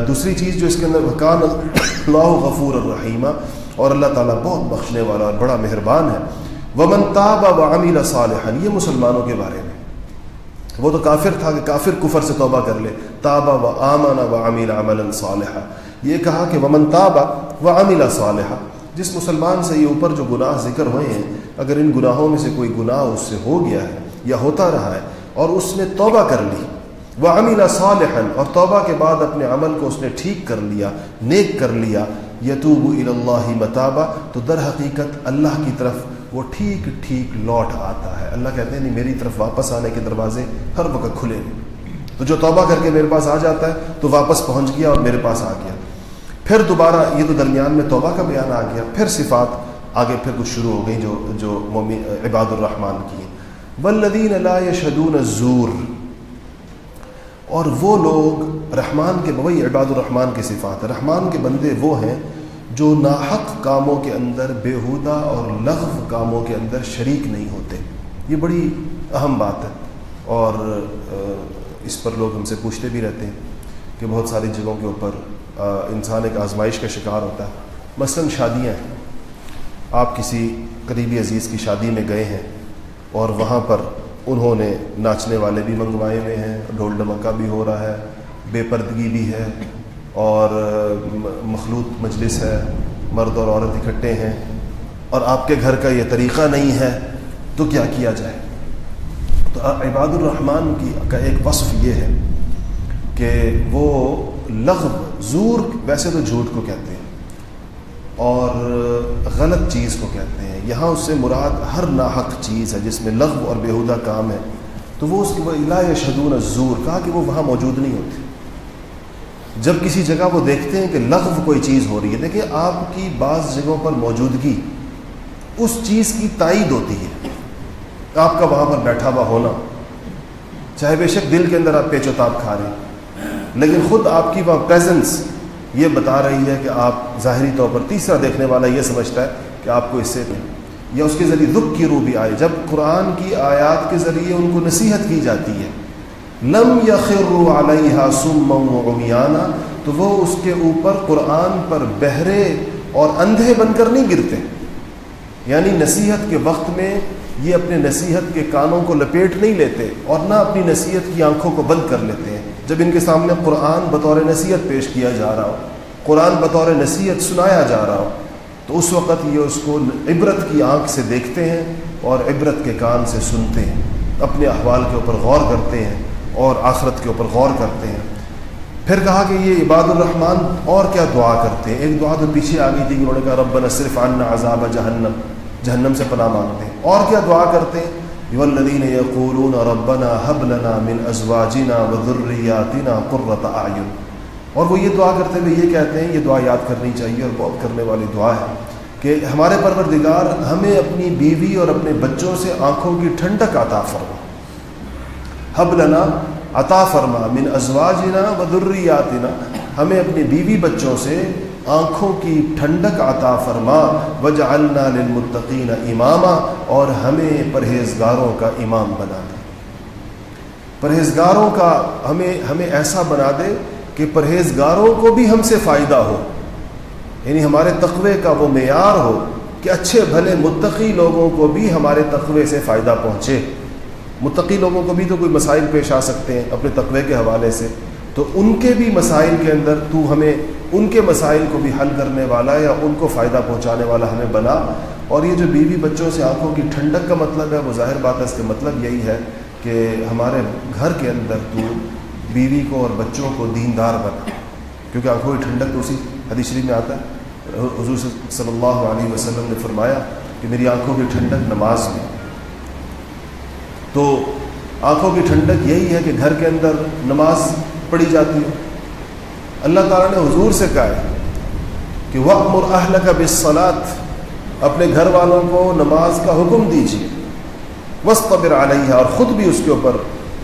دوسری چیز جو اس کے اندر وقان اللہ غفور الرحیمہ اور اللہ تعالیٰ بہت بخشنے والا اور بڑا مہربان ہے۔ ومن تاب و عمیل صالحا، یہ مسلمانوں کے بارے میں۔ وہ تو کافر تھا کہ کافر کفر سے توبہ کر لے۔ تابا و آمن و عمل صالحہ یہ کہا کہ ومن تابا و عمیل صالحہ جس مسلمان سے یہ اوپر جو گناہ ذکر ہوئے ہیں، اگر ان گناہوں میں سے کوئی گناہ اس سے ہو گیا ہے یا ہوتا رہا ہے اور اس نے توبہ کر لی وہ عمیلا صالحا اور توبہ کے بعد اپنے عمل کو اس نے ٹھیک کر لیا، نیک کر لیا یتوب اللہ متابہ تو در حقیقت اللہ کی طرف وہ ٹھیک ٹھیک لوٹ آتا ہے۔ اللہ کہتے ہیں، نہیں، میری طرف واپس آنے کے دروازے ہر وقت کھلے تو جو توبہ کر کے میرے پاس آ جاتا ہے، تو واپس پہنچ گیا اور میرے پاس آ گیا۔ پھر دوبارہ یہ تو درمیان میں توبہ کا بیان آ گیا، پھر صفات، آگے پھر کچھ شروع ہو گئی جو جو مومی عباد الرحمن کی ولدین اللہ شدون زور اور وہ لوگ رحمان کے، وہی عباد الرحمن کی صفات رحمان کے بندے وہ ہیں جو ناحق کاموں کے اندر بےحودہ اور لغو کاموں کے اندر شریک نہیں ہوتے۔ یہ بڑی اہم بات ہے۔ اور اس پر لوگ ہم سے پوچھتے بھی رہتے ہیں کہ بہت ساری جگہوں کے اوپر انسان ایک آزمائش کا شکار ہوتا ہے۔ مثلاً شادیاں۔ ہیں آپ کسی قریبی عزیز کی شادی میں گئے ہیں اور وہاں پر انہوں نے ناچنے والے بھی منگوائے ہوئے ہیں، ڈھول ڈمکا بھی ہو رہا ہے، بے پردگی بھی ہے اور مخلوط مجلس ہے، مرد اور عورت اکٹھے ہیں۔ اور آپ کے گھر کا یہ طریقہ نہیں ہے، تو کیا کیا جائے؟ تو عباد الرحمن کی، کا ایک وصف یہ ہے کہ وہ لغو، زور ویسے تو جھوٹ کو کہتے ہیں، اور غلط چیز کو کہتے ہیں۔ یہاں اس سے مراد ہر ناحق چیز ہے جس میں لغو اور بیہودہ کام ہے۔ تو وہ اس کی وہ الہ شدون زور کہا کہ وہ وہاں موجود نہیں ہوتی جب کسی جگہ وہ دیکھتے ہیں کہ لغو کوئی چیز ہو رہی ہے، دیکھیں آپ کی بعض جگہوں پر موجودگی اس چیز کی تائید ہوتی ہے۔ آپ کا وہاں پر بیٹھا ہوا ہونا، چاہے بے شک دل کے اندر آپ پیچ و تاب کھا رہے ہیں۔ لیکن خود آپ کی وہاں پریزنس یہ بتا رہی ہے کہ آپ ظاہری طور پر تیسرا دیکھنے والا یہ سمجھتا ہے کہ آپ کو اس سے نہیں۔ یا اس کے ذریعے دکھ کی روح بھی آئے۔ جب قرآن کی آیات کے ذریعے ان کو نصیحت کی جاتی ہے، لم یخر علیہ سم عمیانہ تو وہ اس کے اوپر قرآن پر بہرے اور اندھے بن کر نہیں گرتے۔ یعنی نصیحت کے وقت میں یہ اپنے نصیحت کے کانوں کو لپیٹ نہیں لیتے اور نہ اپنی نصیحت کی آنکھوں کو بند کر لیتے۔ ہیں جب ان کے سامنے قرآن بطور نصیحت پیش کیا جا رہا ہو، قرآن بطور نصیحت سنایا جا رہا ہو، تو اس وقت یہ اس کو عبرت کی آنکھ سے دیکھتے ہیں اور عبرت کے کان سے سنتے ہیں، اپنے احوال کے اوپر غور کرتے ہیں اور آخرت کے اوپر غور کرتے ہیں۔ پھر کہا کہ یہ عباد الرحمان اور کیا دعا کرتے ہیں؟ ایک دعا تو پیچھے آ گئی تھی کہ انہوں نے کہا رب صرف عنا عذاب جہنم جہنم سے پناہ مانگتے ہیں۔ اور کیا دعا کرتے ہیں؟ والذین یقولون ربنا حب لنا من ازواجنا وذریاتنا قرۃ اعین اور وہ یہ دعا کرتے ہوئے یہ کہتے ہیں، یہ دعا یاد کرنی چاہیے اور بہت کرنے والی دعا ہے کہ ہمارے پروردگار ہمیں اپنی بیوی اور اپنے بچوں سے آنکھوں کی ٹھنڈک عطا فرما۔ حب لنا، عطا فرما، من ازواجنا و ذریاتنا ہمیں اپنے بیوی بچوں سے آنکھوں کی ٹھنڈک عطا فرما، وجعلنا للمتقین اماما، اور ہمیں پرہیزگاروں کا امام بنا دے۔ پرہیزگاروں کا ہمیں ہمیں ایسا بنا دے کہ پرہیزگاروں کو بھی ہم سے فائدہ ہو۔ یعنی ہمارے تقوی کا وہ معیار ہو کہ اچھے بھلے متقی لوگوں کو بھی ہمارے تقوی سے فائدہ پہنچے۔ متقی لوگوں کو بھی تو کوئی مسائل پیش آ سکتے ہیں اپنے تقوی کے حوالے سے۔ تو ان کے بھی مسائل کے اندر تو ہمیں ان کے مسائل کو بھی حل کرنے والا یا ان کو فائدہ پہنچانے والا ہمیں بنا۔ اور یہ جو بیوی بچوں سے آنکھوں کی ٹھنڈک کا مطلب ہے، وہ ظاہر بات ہے، اس کا مطلب یہی ہے کہ ہمارے گھر کے اندر تو بیوی کو اور بچوں کو دیندار بنا۔ کیونکہ آنکھوں کی ٹھنڈک تو اسی حدیث شریف میں آتا ہے۔ حضور صلی اللہ علیہ وسلم نے فرمایا کہ میری آنکھوں کی ٹھنڈک نماز میں۔ تو آنکھوں کی ٹھنڈک یہی ہے کہ گھر کے اندر نماز پڑھی جاتی ہے۔ اللہ تعالیٰ نے حضور سے کہا ہے کہ وقت اور کا بصلاط اپنے گھر والوں کو نماز کا حکم دیجیے وسط قبر علیہ اور خود بھی اس کے اوپر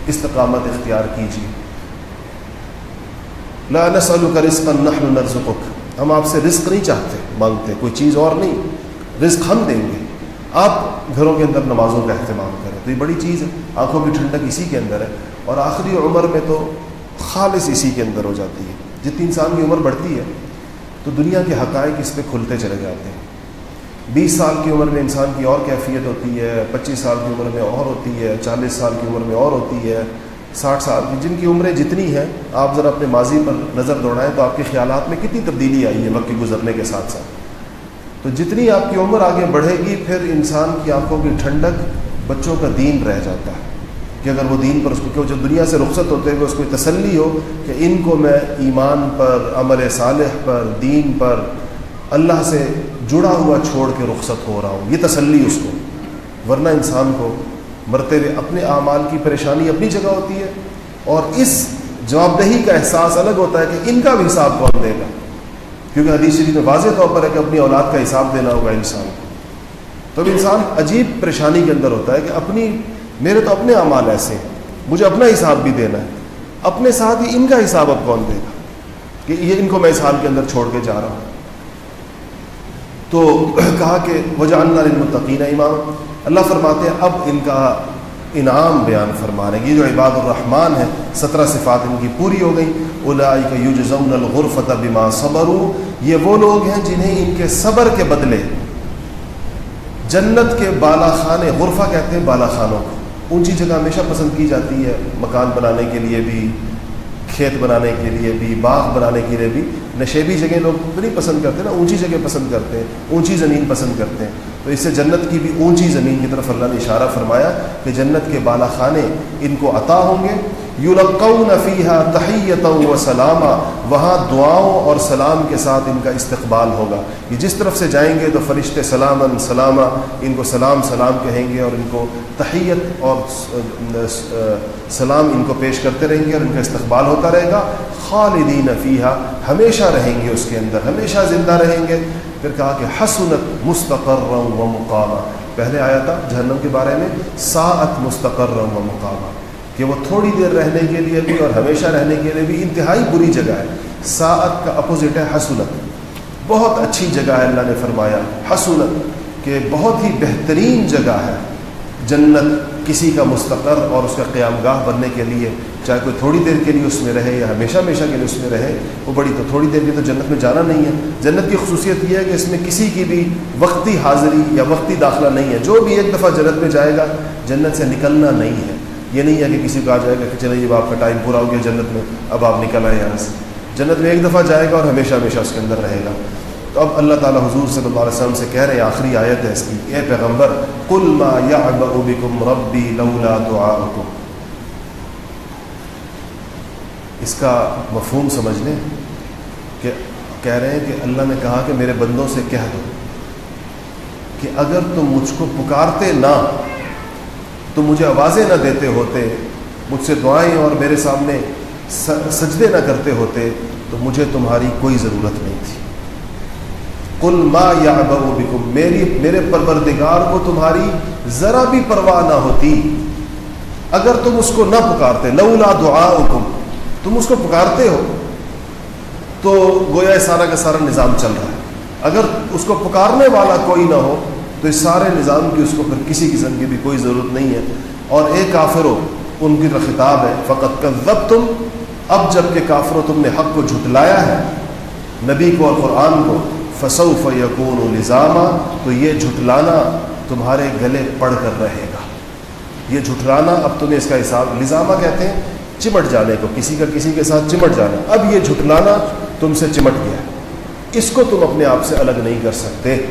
استقامت اختیار کیجیے لا نسألك نحن نرزقك۔ ہم آپ سے رزق نہیں چاہتے، مانگتے، کوئی چیز اور نہیں۔ رزق ہم دیں گے۔ آپ گھروں کے اندر نمازوں کا اہتمام کریں۔ تو یہ بڑی چیز ہے، آنکھوں کی ٹھنڈک اسی کے اندر ہے۔ اور آخری عمر میں تو خالص اسی کے اندر ہو جاتی ہے۔ جتنی انسان کی عمر بڑھتی ہے، تو دنیا کے حقائق اس پہ کھلتے چلے جاتے ہیں۔ بیس سال کی عمر میں انسان کی اور کیفیت ہوتی ہے، پچیس سال کی عمر میں اور ہوتی ہے، چالیس سال کی عمر میں اور ہوتی ہے، ساٹھ سال کی جن کی عمریں جتنی ہیں، آپ ذرا اپنے ماضی پر نظر دوڑائیں تو آپ کے خیالات میں کتنی تبدیلی آئی ہے وقت کے گزرنے کے ساتھ ساتھ۔ تو جتنی آپ کی عمر آگے بڑھے گی، پھر انسان کی آنکھوں کی ٹھنڈک بچوں کا دین رہ جاتا ہے۔ کہ اگر وہ دین پر اس کو جو دنیا سے رخصت ہوتے ہوئے اس کو تسلی ہو کہ ان کو میں ایمان پر، عمل صالح پر، دین پر اللہ سے جڑا ہوا چھوڑ کے رخصت ہو رہا ہوں، یہ تسلی اس کو۔ ورنہ انسان کو مرتے ہوئے اپنے اعمال کی پریشانی اپنی جگہ ہوتی ہے اور اس جواب دہی کا احساس الگ ہوتا ہے کہ ان کا بھی حساب کون دے گا۔ کیونکہ حدیث شریف میں واضح طور پر ہے کہ اپنی اولاد کا حساب دینا ہوگا انسان کو۔ تو اب انسان عجیب پریشانی کے اندر ہوتا ہے کہ اپنی میرے تو اپنے اعمال ایسے ہیں۔ مجھے اپنا حساب بھی دینا ہے۔ اپنے ساتھ ہی ان کا حساب اب کون دے گا کہ یہ ان کو میں اس حال کے اندر چھوڑ کے جا رہا ہوں؟ تو کہا کہ وہ جاننا المتقین امام اللہ فرماتے ہیں، اب ان کا انعام بیان فرما رہے ہیں۔ یہ جو عباد الرحمان ہے سترہ صفات ان کی پوری ہو گئی اولا یوجزون الغرفت بما صبروا۔ یہ وہ لوگ ہیں جنہیں ان کے صبر کے بدلے جنت کے بالا خانے، غرفہ کہتے ہیں بالا خانوں کو۔ اونچی جگہ ہمیشہ پسند کی جاتی ہے، مکان بنانے کے لیے بھی، کھیت بنانے کے لیے بھی، باغ بنانے کے لیے بھی۔ نشیبی جگہ لوگ اتنی پسند کرتے ہیں نا، اونچی جگہ پسند کرتے ہیں، اونچی زمین پسند کرتے ہیں۔ تو اس سے جنت کی بھی اونچی زمین کی طرف اللہ نے اشارہ فرمایا کہ جنت کے بالا خانے ان کو عطا ہوں گے۔ یلقون فیحا تحیت و سلامہ وہاں دعاؤں اور سلام کے ساتھ ان کا استقبال ہوگا۔ یہ جس طرف سے جائیں گے تو فرشتے سلامن سلامہ ان کو سلام سلام کہیں گے اور ان کو تحیت اور سلام ان کو پیش کرتے رہیں گے اور ان کا استقبال ہوتا رہے گا۔ خالدین فیحا ہمیشہ رہیں گے اس کے اندر، ہمیشہ زندہ رہیں گے۔ پھر کہا کہ حسنت مستقر و مقامہ پہلے آیا تھا جہنم کے بارے میں، ساعت مستقر و مقامہ کہ وہ تھوڑی دیر رہنے کے لیے بھی اور ہمیشہ رہنے کے لیے بھی انتہائی بری جگہ ہے۔ ساعت کا اپوزٹ ہے حسولت بہت اچھی جگہ ہے اللہ نے فرمایا۔ حسولت کہ بہت ہی بہترین جگہ ہے۔ جنت کسی کا مستقر اور اس کا قیام گاہ بننے کے لیے۔ چاہے کوئی تھوڑی دیر کے لیے اس میں رہے یا ہمیشہ ہمیشہ کے لیے اس میں رہے، وہ بڑی تو تھوڑی دیر کی تو جنت میں جانا نہیں ہے۔ جنت کی خصوصیت یہ ہے کہ اس میں کسی کی بھی وقتی حاضری یا وقتی داخلہ نہیں ہے۔ جو بھی ایک دفعہ جنت میں جائے گا، جنت سے نکلنا نہیں ہے۔ یہ نہیں ہے کہ کسی کو آ جائے گا کہ چلے یہ جی آپ کا ٹائم پورا ہو گیا جنت میں، اب آپ نکل آئے یہاں سے۔ جنت میں ایک دفعہ جائے گا اور ہمیشہ ہمیشہ اس کے اندر رہے گا۔ تو اب اللہ تعالیٰ حضور صلی اللہ علیہ وسلم سے کہہ رہے ہیں، آخری آیت ہے اس کی۔ اے پیغمبر کل ما یا ربی لولا دعاؤکم۔ اس کا مفہوم سمجھ لیں کہ کہہ رہے ہیں کہ اللہ نے کہا کہ میرے بندوں سے کہہ دو کہ اگر تم مجھ کو پکارتے نہ تم مجھے آوازیں نہ دیتے ہوتے، مجھ سے دعائیں اور میرے سامنے سجدے نہ کرتے ہوتے، تو مجھے تمہاری کوئی ضرورت نہیں تھی۔ کل ما یا بکم، میری، میرے پروردگار کو تمہاری ذرا بھی پرواہ نہ ہوتی۔ اگر تم اس کو نہ پکارتے، لولا دعا تم اس کو پکارتے ہو، تو گویا سارا کا سارا نظام چل رہا ہے۔ اگر اس کو پکارنے والا کوئی نہ ہو تو اس سارے نظام کی اس کو پھر کسی قسم کی بھی کوئی ضرورت نہیں ہے۔ اور ایک کافر ہو، ان کی خطاب ہے، فقط کذب تم اب جبکہ کافر تم نے حق کو جھٹلایا ہے، نبی کو اور قرآن کو فصوف یقون و نظامہ تو یہ جھٹلانا تمہارے گلے پڑ کر رہے گا۔ یہ جھٹلانا اب تمہیں اس کا حساب، نظامہ کہتے ہیں، چمٹ جانے کو، کسی کا کسی کے ساتھ چمٹ جانا۔ اب یہ جھٹلانا تم سے چمٹ گیا۔ اس کو تم اپنے آپ سے الگ نہیں کر سکتے۔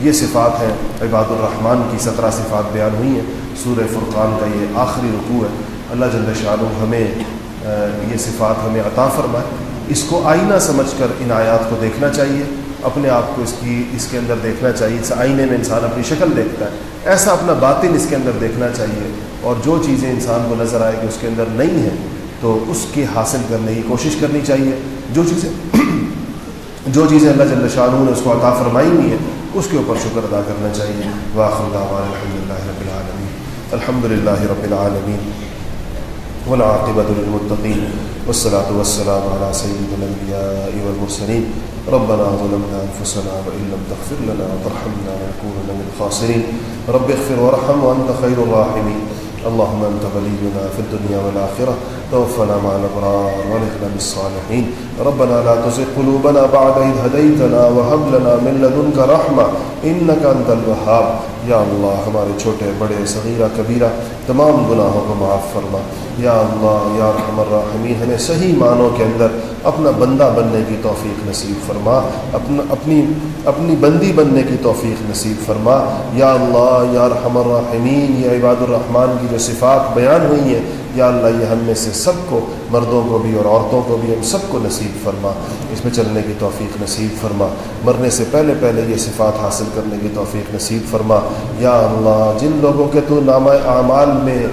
یہ صفات ہیں، عباد الرحمن کی سترہ صفات بیان ہوئی ہیں۔ سورہ فرقان کا یہ آخری رکوع ہے۔ اللہ جل شاہ ہمیں یہ صفات ہمیں عطا فرمائے۔ اس کو آئینہ سمجھ کر ان آیات کو دیکھنا چاہیے۔ اپنے آپ کو اس کی، اس کے اندر دیکھنا چاہیے۔ اس آئینے میں انسان اپنی شکل دیکھتا ہے۔ ایسا اپنا باطن اس کے اندر دیکھنا چاہیے۔ اور جو چیزیں انسان کو نظر آئے کہ اس کے اندر نہیں ہیں، تو اس کی حاصل کرنے کی کوشش کرنی چاہیے۔ جو چیزیں جو چیزیں اللہ جل شاہ نے اس کو عطا فرمائی ہوئی ہیں اس کے اوپر شکر ادا کرنا چاہیے۔ واخر دعوان الحمد للہ رب العالمین۔ الحمد للہ رب العالمین۔ والعاقبة للمتقين والصلاة والسلام على سيد الأنبياء والمرسلين ربنا ظلمنا أنفسنا وإن لم تغفر لنا وترحمنا لنكونن من الخاسرين رب اغفر وارحم وأنت خير الراحمين اللهم أنت ولينا في الدنيا والآخرة، توفنا مع الأبرار ولحنا بالصالحين ربنا لا تزغ قلوبنا بعد إذ هديتنا وهب لنا من لدنك رحمة، إنك أنت الوهاب. یا اللہ ہمارے چھوٹے، بڑے، صغیرہ، کبیرہ تمام گناہوں کو معاف فرما۔ یا اللہ، یا رحم الرحمین، ہمیں صحیح معنوں کے اندر اپنا بندہ بننے کی توفیق نصیب فرما۔ اپنا، اپنی اپنی بندی بننے کی توفیق نصیب فرما۔ یا اللہ، یا رحم الرحمین یا عباد الرحمن کی جو صفات بیان ہوئی ہیں یا اللہ، یہ ہم میں سے سب کو، مردوں کو بھی اور عورتوں کو بھی ہم سب کو نصیب فرما۔ اس میں چلنے کی توفیق نصیب فرما۔ مرنے سے پہلے پہلے یہ صفات حاصل کرنے کی توفیق نصیب فرما۔ یا اللہ، جن لوگوں کے تو نامہ اعمال میں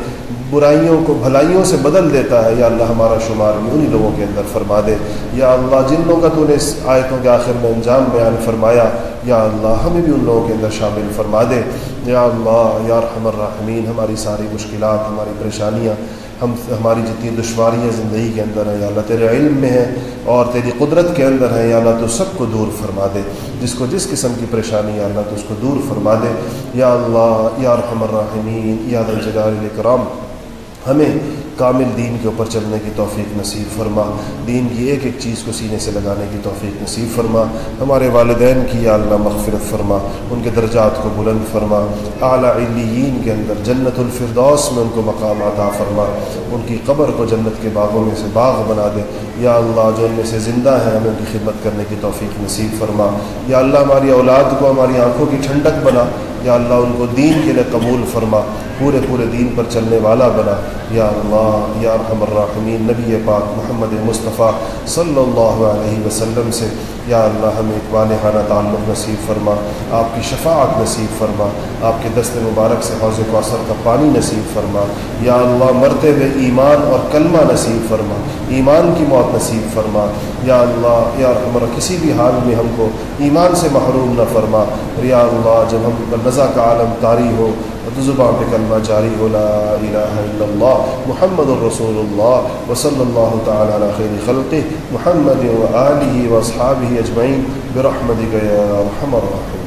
برائیوں کو بھلائیوں سے بدل دیتا ہے، یا اللہ ہمارا شمار بھی انہی لوگوں کے اندر فرما دے۔ یا اللہ، جن لوگوں کا تو نے اس آیتوں کے آخر میں انجام بیان فرمایا، یا اللہ، ہمیں بھی ان لوگوں کے اندر شامل فرما دے۔ یا اللہ، یا رحم الرحمین ہماری ساری مشکلات، ہماری پریشانیاں ہم ہماری جتنی دشواریاں زندگی کے اندر ہیں، یا اللہ تیرے علم میں ہیں اور تیری قدرت کے اندر ہیں، یا اللہ تو سب کو دور فرما دے۔ جس کو جس قسم کی پریشانی یا اللہ تو اس کو دور فرما دے۔ یا اللہ، یا رحم الرحمین یا الجلال الاکرام ہمیں کامل دین کے اوپر چلنے کی توفیق نصیب فرما۔ دین کی ایک ایک چیز کو سینے سے لگانے کی توفیق نصیب فرما۔ ہمارے والدین کی یا اللہ مغفرت فرما۔ ان کے درجات کو بلند فرما۔ اعلیٰ علیین کے اندر جنت الفردوس میں ان کو مقام عطا فرما۔ ان کی قبر کو جنت کے باغوں میں سے باغ بنا دے۔ یا اللہ، جو ان میں سے زندہ ہیں ہمیں ان کی خدمت کرنے کی توفیق نصیب فرما۔ یا اللہ، ہماری اولاد کو ہماری آنکھوں کی ٹھنڈک بنا۔ یا اللہ ان کو دین کے لیے قبول فرما، پورے پورے دین پر چلنے والا بنا۔ یا اللہ، یا رحم الرحمین نبی پاک محمد مصطفیٰ صلی اللہ علیہ وسلم سے یا اللہ ہمیں اقبال خانہ تعلق نصیب فرما، آپ کی شفاعت نصیب فرما، آپ کے دست مبارک سے حوض کو اثر کا پانی نصیب فرما۔ یا اللہ مرتے ہوئے ایمان اور کلمہ نصیب فرما، ایمان کی موت نصیب فرما۔ یا اللہ، یا ہمارا کسی بھی حال میں ہم کو ایمان سے محروم نہ فرما۔ یا اللہ، جب ہم رضا کا عالم طاری ہو زبان پہ کلمہ جاری ہو، لا الہ الا اللہ، محمد الرسول اللہ، وصلی اللہ تعالی علی خیر خلق محمد و آلہ و اصحابہ اجمعین، برحمتک یا رحم الرحیم